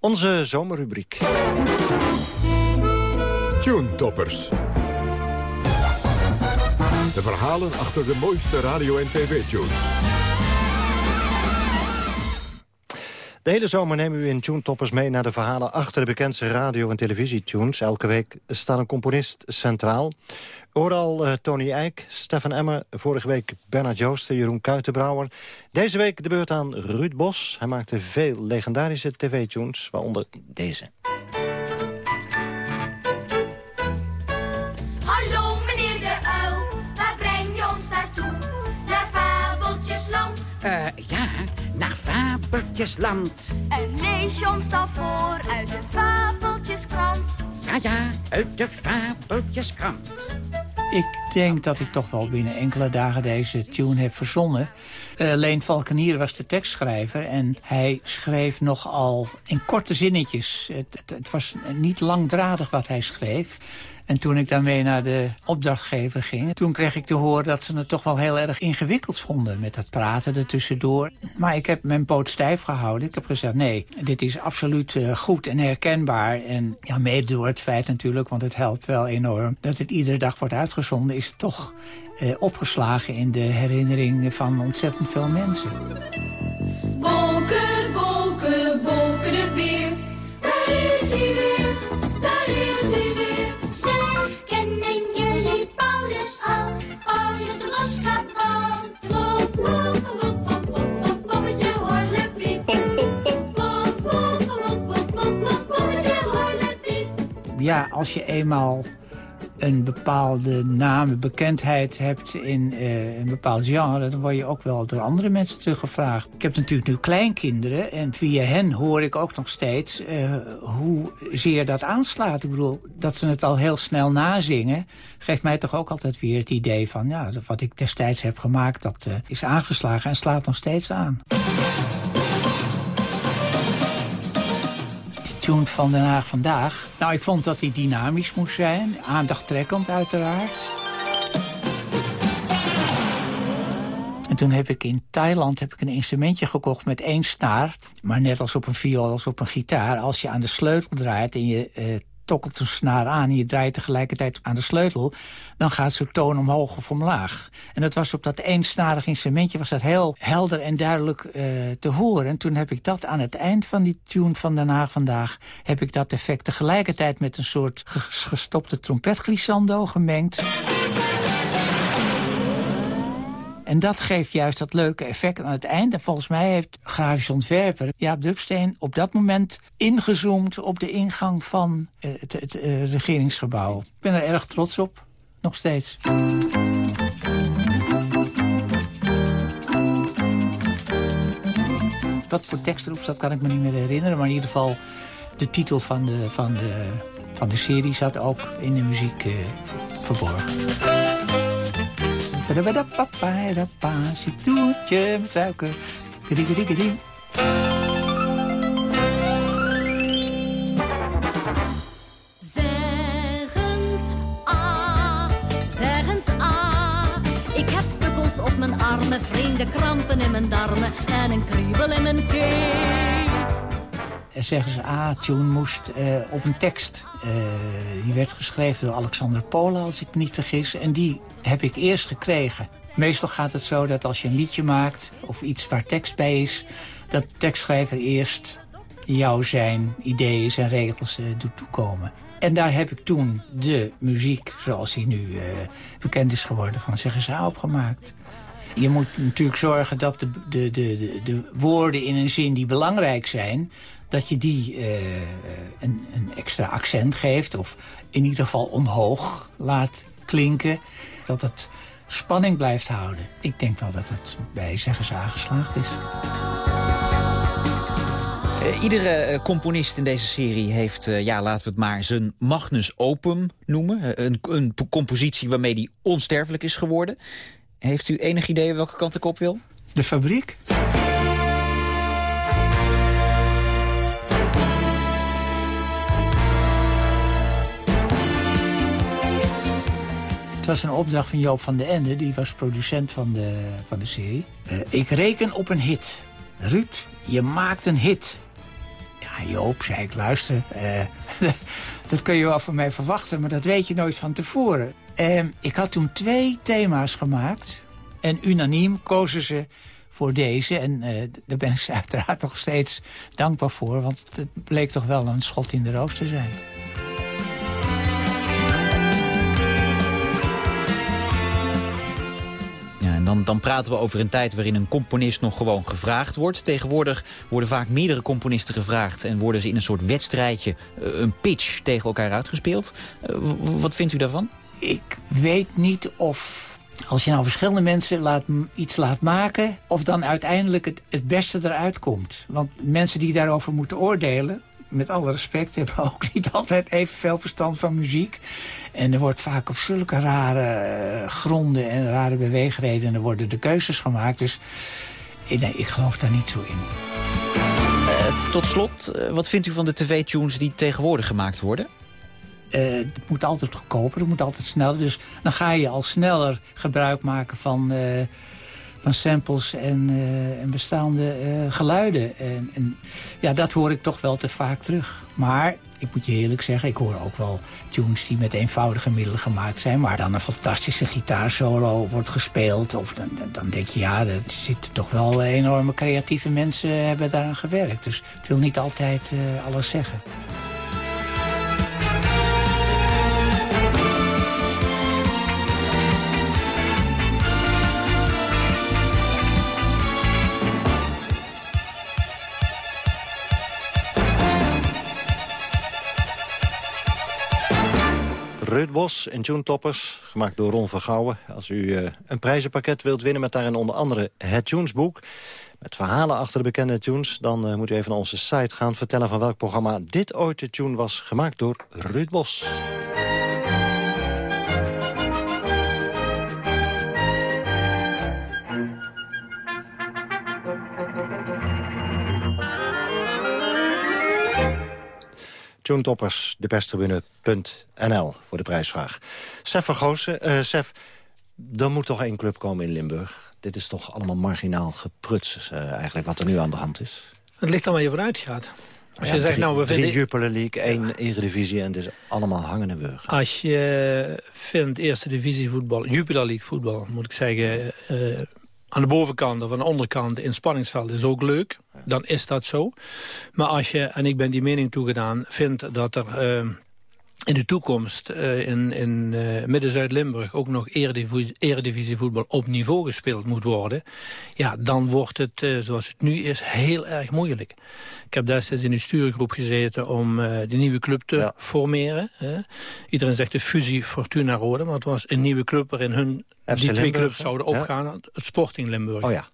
Onze zomerrubriek. Tune Toppers. De verhalen achter de mooiste radio- en tv-tunes. De hele zomer nemen we in Tune Toppers mee naar de verhalen achter de bekendste radio- en televisietunes. Elke week staat een componist centraal. Ooral uh, Tony Eijk, Stefan Emmer, vorige week Bernard Joosten, Jeroen Kuitenbrouwer. Deze week de beurt aan Ruud Bos. Hij maakte veel legendarische tv-tunes, waaronder deze. Hallo meneer de uil, waar breng je ons naartoe? Naar Fabeltjesland. Eh, ja, naar Fabeltjesland. En lees je ons dan voor uit de Fabeltjeskrant? Ja, ja, uit de Fabeltjeskrant. Ik denk dat ik toch wel binnen enkele dagen deze tune heb verzonnen. Uh, Leen Valkenier was de tekstschrijver en hij schreef nogal in korte zinnetjes. Het, het, het was niet langdradig wat hij schreef. En toen ik daarmee naar de opdrachtgever ging... toen kreeg ik te horen dat ze het toch wel heel erg ingewikkeld vonden... met dat praten ertussendoor. Maar ik heb mijn poot stijf gehouden. Ik heb gezegd, nee, dit is absoluut uh, goed en herkenbaar. En ja, mede door het feit natuurlijk, want het helpt wel enorm... dat het iedere dag wordt uitgezonden, is het toch uh, opgeslagen... in de herinnering van ontzettend veel mensen. Bolken, bolken, bolken de beer. Daar is hij weer, Zeg, kennen jullie Paulus al? Paulus de loskabout. Wop, wop, wop, wop, wop, wop, poppetje horlepiep. Wop, wop, wop, wop, wop, wop, wop, poppetje horlepiep. Ja, als je eenmaal een bepaalde naam, bekendheid hebt in uh, een bepaald genre... dan word je ook wel door andere mensen teruggevraagd. Ik heb natuurlijk nu kleinkinderen en via hen hoor ik ook nog steeds... Uh, hoe zeer dat aanslaat. Ik bedoel, dat ze het al heel snel nazingen... geeft mij toch ook altijd weer het idee van... ja, wat ik destijds heb gemaakt, dat uh, is aangeslagen en slaat nog steeds aan. Tune van Den Haag Vandaag. Nou, ik vond dat hij dynamisch moest zijn. Aandachttrekkend uiteraard. En toen heb ik in Thailand heb ik een instrumentje gekocht met één snaar. Maar net als op een viool, als op een gitaar. Als je aan de sleutel draait en je uh, tokkelt een snaar aan... en je draait tegelijkertijd aan de sleutel... dan gaat zo'n toon omhoog of omlaag. En dat was op dat eensnarig instrumentje... was dat heel helder en duidelijk uh, te horen. En toen heb ik dat aan het eind van die tune van Den vandaag... heb ik dat effect tegelijkertijd met een soort gestopte trompetglissando gemengd... En dat geeft juist dat leuke effect aan het eind. En volgens mij heeft grafisch ontwerper Jaap Dubsteen op dat moment ingezoomd op de ingang van uh, het, het uh, regeringsgebouw. Ik ben er erg trots op, nog steeds. Wat voor tekst erop staat kan ik me niet meer herinneren. Maar in ieder geval de titel van de, van de, van de serie zat ook in de muziek uh, verborgen. Citroentje met suiker. Gidi, Zeg eens ah, zeg eens ah. Ik heb pukkels op mijn armen, vreemde krampen in mijn darmen en een kriebel in mijn keel. Zeggen ze, ah, tune moest uh, op een tekst. Uh, die werd geschreven door Alexander Polen, als ik me niet vergis. En die heb ik eerst gekregen. Meestal gaat het zo dat als je een liedje maakt of iets waar tekst bij is... dat de tekstschrijver eerst jou zijn ideeën, zijn regels doet toekomen. En daar heb ik toen de muziek, zoals die nu bekend is geworden, van Zeggen opgemaakt. Je moet natuurlijk zorgen dat de, de, de, de woorden in een zin die belangrijk zijn dat je die uh, een, een extra accent geeft... of in ieder geval omhoog laat klinken. Dat het spanning blijft houden. Ik denk wel dat het bij Zeggers aangeslaagd is. Uh, iedere uh, componist in deze serie heeft, ja, laten we het maar, zijn magnus opum noemen. Een, een, compositie waarmee die onsterfelijk is geworden. Heeft u enig idee welke kant ik op wil? De fabriek? Het was een opdracht van Joop van den Ende. Die was producent van de, van de serie. Uh, ik reken op een hit. Ruud, je maakt een hit. Ja, Joop, zei ik, luister. Uh, dat kun je wel van mij verwachten, maar dat weet je nooit van tevoren. Ik had toen twee thema's gemaakt. En unaniem kozen ze voor deze. En daar ben ik ze uiteraard nog steeds dankbaar voor. Want het bleek toch wel een schot in de roos te zijn. Dan, dan praten we over een tijd waarin een componist nog gewoon gevraagd wordt. Tegenwoordig worden vaak meerdere componisten gevraagd... en worden ze in een soort wedstrijdje, een pitch, tegen elkaar uitgespeeld. Wat vindt u daarvan? Ik weet niet of als je nou verschillende mensen iets laat maken... of dan uiteindelijk het beste eruit komt. Want mensen die daarover moeten oordelen met alle respect, hebben ook niet altijd evenveel verstand van muziek. En er wordt vaak op zulke rare gronden en rare beweegredenen worden de keuzes gemaakt. Dus nee, ik geloof daar niet zo in. Uh, tot slot, wat vindt u van de tv-tunes die tegenwoordig gemaakt worden? Uh, het moet altijd goedkoper, het moet altijd sneller. Dus dan ga je al sneller gebruik maken van van samples en, uh, en bestaande uh, geluiden. En, en, ja, dat hoor ik toch wel te vaak terug. Maar ik moet je eerlijk zeggen, ik hoor ook wel tunes die met eenvoudige middelen gemaakt zijn. Maar dan een fantastische gitaarsolo wordt gespeeld. Of dan, dan denk je, ja, er zitten toch wel enorme creatieve mensen hebben daaraan gewerkt. Dus het wil niet altijd uh, alles zeggen. Ruud Bos in Tune Toppers, gemaakt door Ron van Gouwen. Als u uh, een prijzenpakket wilt winnen met daarin onder andere het Tunesboek... met verhalen achter de bekende tunes... dan uh, moet u even naar onze site gaan vertellen van welk programma dit ooit de tune was... gemaakt door Ruud Bos. Tunetoppers, deperstribune.nl voor de prijsvraag. Sef van uh, Sef, er moet toch één club komen in Limburg. Dit is toch allemaal marginaal gepruts, uh, eigenlijk, wat er nu aan de hand is. Het ligt aan waar je vooruit gaat. Als ja, je zegt, nou, we vinden... Drie Jupiler League, één Eredivisie en het is allemaal hangende burger. Als je vindt eerste divisie voetbal, Jupiler League voetbal, moet ik zeggen... Uh, aan de bovenkant of aan de onderkant in spanningsveld is ook leuk. Dan is dat zo. Maar als je, en ik ben die mening toegedaan, vindt dat er... Uh, in de toekomst uh, in, in uh, Midden-Zuid-Limburg ook nog eredivisie, eredivisievoetbal op niveau gespeeld moet worden. Ja, dan wordt het, uh, zoals het nu is, heel erg moeilijk. Ik heb destijds in de stuurgroep gezeten om de nieuwe club te ja. formeren. Iedereen zegt de fusie Fortuna Rode, maar het was een nieuwe club waarin hun, die twee clubs zouden opgaan. Ja. Het Sporting Limburg. Oh ja.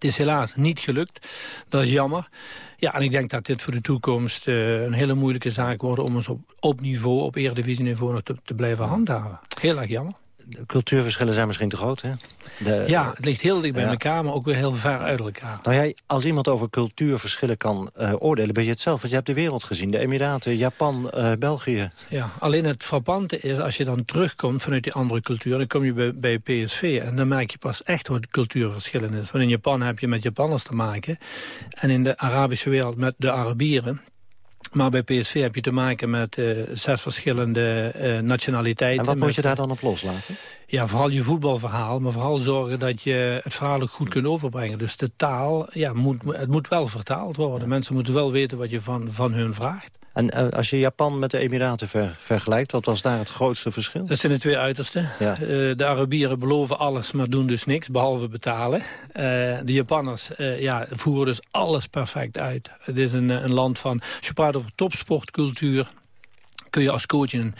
Het is helaas niet gelukt. Dat is jammer. Ja, en ik denk dat dit voor de toekomst uh, een hele moeilijke zaak wordt... om ons op, op niveau, op eredivisieniveau nog te, te blijven handhaven. Heel erg jammer de cultuurverschillen zijn misschien te groot, hè? De, ja, het ligt heel dicht bij ja. elkaar, maar ook weer heel ver uit elkaar. Nou ja, als iemand over cultuurverschillen kan uh, oordelen, ben je het zelf. Want je hebt de wereld gezien, de Emiraten, Japan, uh, België. Ja, alleen het frappante is, als je dan terugkomt vanuit die andere cultuur... dan kom je bij, bij PSV en dan merk je pas echt wat cultuurverschillen is. Want in Japan heb je met Japanners te maken. En in de Arabische wereld met de Arabieren. Maar bij PSV heb je te maken met uh, zes verschillende uh, nationaliteiten. En wat moet je daar dan op loslaten? Ja, vooral je voetbalverhaal, maar vooral zorgen dat je het verhaal ook goed kunt overbrengen. Dus de taal, ja, moet, het moet wel vertaald worden. Mensen moeten wel weten wat je van, van hun vraagt. En uh, als je Japan met de Emiraten ver, vergelijkt, wat was daar het grootste verschil? Dat zijn de twee uitersten. Ja. Uh, de Arabieren beloven alles, maar doen dus niks, behalve betalen. Uh, de Japanners ja, voeren dus alles perfect uit. Het is een, een land van, als je praat over topsportcultuur kun je als coach in,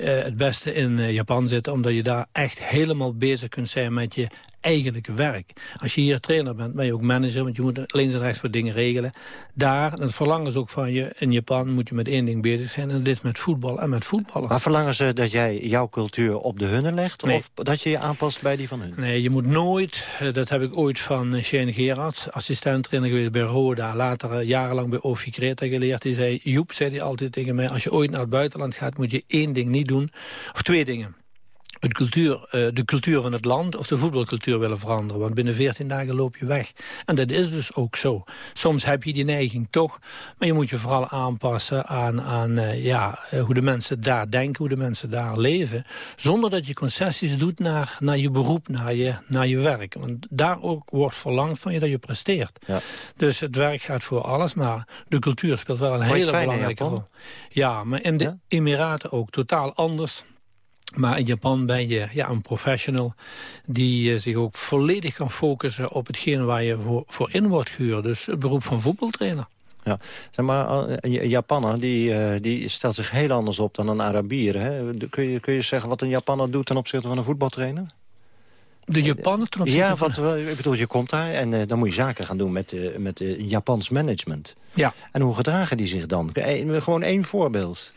uh, het beste in Japan zitten... omdat je daar echt helemaal bezig kunt zijn met je eigenlijke werk. Als je hier trainer bent, ben je ook manager... want je moet links en rechts voor dingen regelen. Daar, dat verlangen ze ook van je, in Japan moet je met één ding bezig zijn... en dat is met voetbal en met voetballers. Maar verlangen ze dat jij jouw cultuur op de hunne legt... Nee. of dat je je aanpast bij die van hun? Nee, je moet nooit, uh, dat heb ik ooit van Shane Gerards... assistent-trainer geweest bij Roda... later jarenlang bij Ofi Kreta geleerd. Die zei, Joep, zei hij altijd tegen mij... als je ooit naar het buitenland gaat, moet je één ding niet doen... of twee dingen het cultuur, uh, de cultuur van het land of de voetbalcultuur willen veranderen. Want binnen 14 dagen loop je weg. En dat is dus ook zo. Soms heb je die neiging toch. Maar je moet je vooral aanpassen aan, aan uh, ja, uh, hoe de mensen daar denken. Hoe de mensen daar leven. Zonder dat je concessies doet naar, naar je beroep, naar je, naar je werk. Want daar ook wordt verlangd van je dat je presteert. Ja. Dus het werk gaat voor alles. Maar de cultuur speelt wel een hele belangrijke rol. Ja, maar in de ja? Emiraten ook. Totaal anders. Maar in Japan ben je ja, een professional die uh, zich ook volledig kan focussen op hetgeen waar je voor, voor in wordt gehuurd. Dus het beroep van voetbaltrainer. Ja, zeg maar, een Japanner die, uh, die stelt zich heel anders op dan een Arabier. Hè? Kun, je, kun je zeggen wat een Japanner doet ten opzichte van een voetbaltrainer? De Japaner ten opzichte ja, van... want ik bedoel, je komt daar en uh, dan moet je zaken gaan doen met, uh, met uh, Japans management. Ja. En hoe gedragen die zich dan? E gewoon één voorbeeld.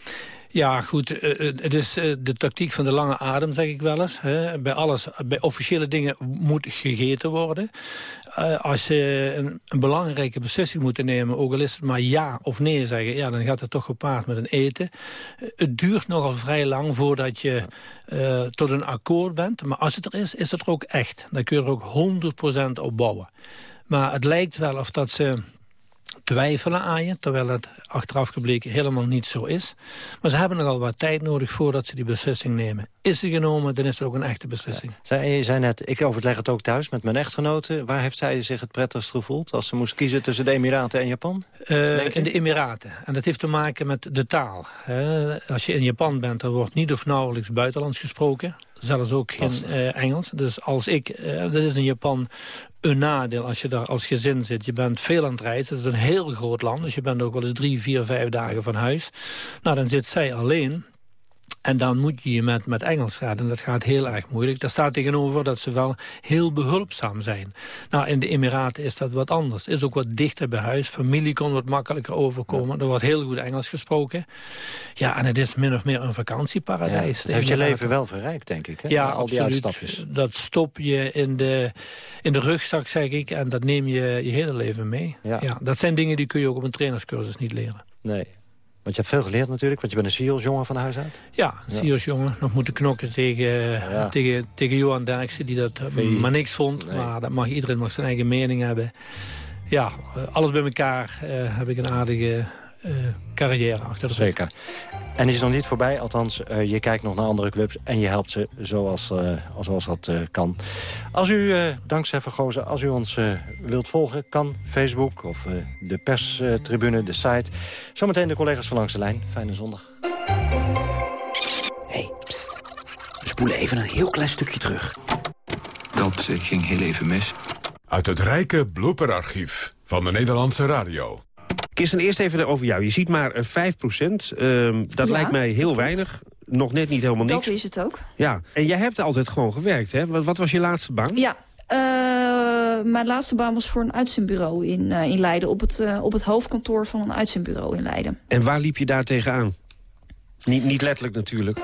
Ja, goed. Uh, het is uh, de tactiek van de lange adem, zeg ik wel eens. Bij, alles, bij officiële dingen moet gegeten worden. Als je een, een, belangrijke beslissing moet nemen... ook al is het maar ja of nee zeggen... Ja, dan gaat het toch gepaard met een eten. het duurt nogal vrij lang voordat je tot een akkoord bent. Maar als het er is, is het er ook echt. Dan kun je er ook 100% op bouwen. Maar het lijkt wel of dat ze twijfelen aan je, terwijl het achteraf gebleken helemaal niet zo is. Maar ze hebben nogal wat tijd nodig voordat ze die beslissing nemen. Is ze genomen, dan is het ook een echte beslissing. Ja. Zij, je zei net, ik overleg het ook thuis met mijn echtgenote. Waar heeft zij zich het prettigst gevoeld als ze moest kiezen tussen de Emiraten en Japan? Uh, in de Emiraten. En dat heeft te maken met de taal. Hè. Als je in Japan bent, dan wordt niet of nauwelijks buitenlands gesproken. Zelfs ook geen uh, Engels. Dus als ik, uh, dat is in Japan een nadeel als je daar als gezin zit. Je bent veel aan het reizen. Het is een heel groot land. Dus je bent ook wel eens drie, vier, vijf dagen van huis. Nou, dan zit zij alleen. En dan moet je je met, met Engels gaan. En dat gaat heel erg moeilijk. Daar staat tegenover dat ze wel heel behulpzaam zijn. Nou, in de Emiraten is dat wat anders. Is ook wat dichter bij huis. Familie kon wat makkelijker overkomen. Ja. Er wordt heel goed Engels gesproken. Ja, en het is min of meer een vakantieparadijs. Ja, het heeft je leven wel verrijkt, denk ik. Hè? Ja, Al die absoluut. uitstapjes. Dat stop je in de, in de rugzak, zeg ik. En dat neem je je hele leven mee. Ja. ja. dat zijn dingen die kun je ook op een trainerscursus niet leren. Nee. Want je hebt veel geleerd natuurlijk, want je bent een SIOS-jongen van huis uit. Ja, een SIOS-jongen. Nog moeten knokken tegen, ja. tegen, tegen Johan Derksen, die dat v maar niks vond. Nee. Maar dat mag, iedereen mag zijn eigen mening hebben. Ja, alles bij elkaar uh, heb ik een aardige carrière achter de Zeker. En het is nog niet voorbij, althans, uh, je kijkt nog naar andere clubs... en je helpt ze zoals, uh, zoals dat uh, kan. Als u, dankzij Vergozen, als u ons wilt volgen... kan Facebook of de perstribune, de site. Zometeen de collega's van Langs de Lijn. Fijne zondag. hey, pst. We spoelen even een heel klein stukje terug. Dat ging heel even mis. Uit het rijke blooperarchief van de Nederlandse radio. Kirsten, eerst even over jou. Je ziet maar 5 procent. Uh, dat ja, lijkt mij heel weinig. Nog net niet helemaal niks. Dat is het ook. Ja, en jij hebt altijd gewoon gewerkt, hè? Wat, wat was je laatste baan? Ja, uh, mijn laatste baan was voor een uitzendbureau in, uh, in Leiden. Op het, uh, op het hoofdkantoor van een uitzendbureau in Leiden. En waar liep je daar tegenaan? Niet, niet letterlijk natuurlijk.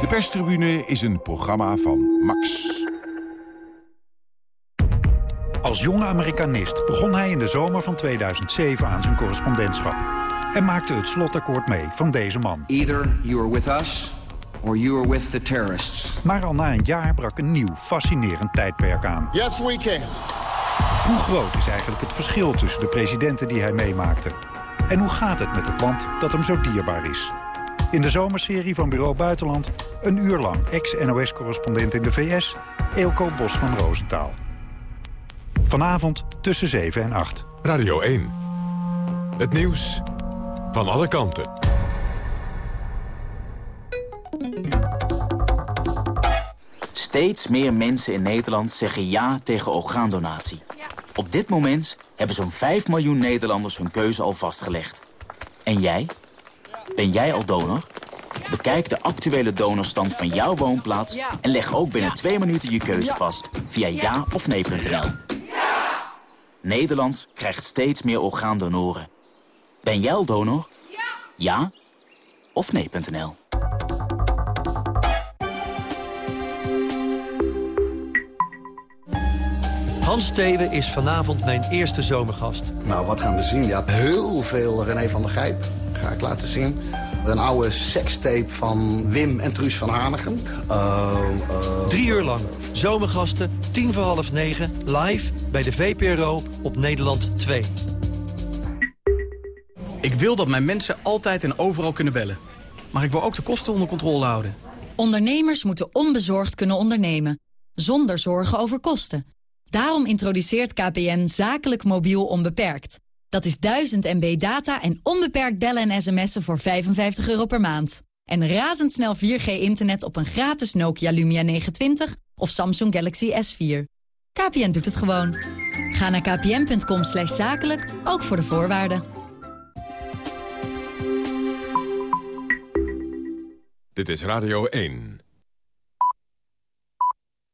De perstribune is een programma van Max. Als jonge Amerikanist begon hij in de zomer van 2007 aan zijn correspondentschap. En maakte het slotakkoord mee van deze man. Either you are with us or you are with the terrorists. Maar al na een jaar brak een nieuw, fascinerend tijdperk aan. Yes, we can. Hoe groot is eigenlijk het verschil tussen de presidenten die hij meemaakte? En hoe gaat het met het land dat hem zo dierbaar is? In de zomerserie van Bureau Buitenland... een uur lang ex-NOS-correspondent in de VS... Eelco Bos van Roosentaal. Vanavond tussen 7 en 8. Radio 1. Het nieuws Van alle kanten. Steeds meer mensen in Nederland zeggen ja tegen orgaandonatie. Op dit moment hebben zo'n 5 miljoen Nederlanders hun keuze al vastgelegd. En jij? Ben jij al donor? Bekijk de actuele donorstand van jouw woonplaats... en leg ook binnen twee minuten je keuze vast via ja of nee.nl. Nederland krijgt steeds meer orgaandonoren. Ben jij al donor? Ja of nee.nl. Hans Steven is vanavond mijn eerste zomergast. Nou, wat gaan we zien? Ja, heel veel René van der Gijp ga ik laten zien. Een oude sekstape van Wim en Truus van Hanegem. Uh, Drie uur lang. Zomergasten, tien voor half negen, live bij de VPRO op Nederland 2. Ik wil dat mijn mensen altijd en overal kunnen bellen. Maar ik wil ook de kosten onder controle houden. Ondernemers moeten onbezorgd kunnen ondernemen. Zonder zorgen over kosten. Daarom introduceert KPN zakelijk mobiel onbeperkt. Dat is 1000 MB data en onbeperkt bellen en sms'en voor 55 euro per maand. En razendsnel 4G-internet op een gratis Nokia Lumia 920 of Samsung Galaxy S4. KPN doet het gewoon. Ga naar kpn.com slash zakelijk, ook voor de voorwaarden. Dit is Radio 1.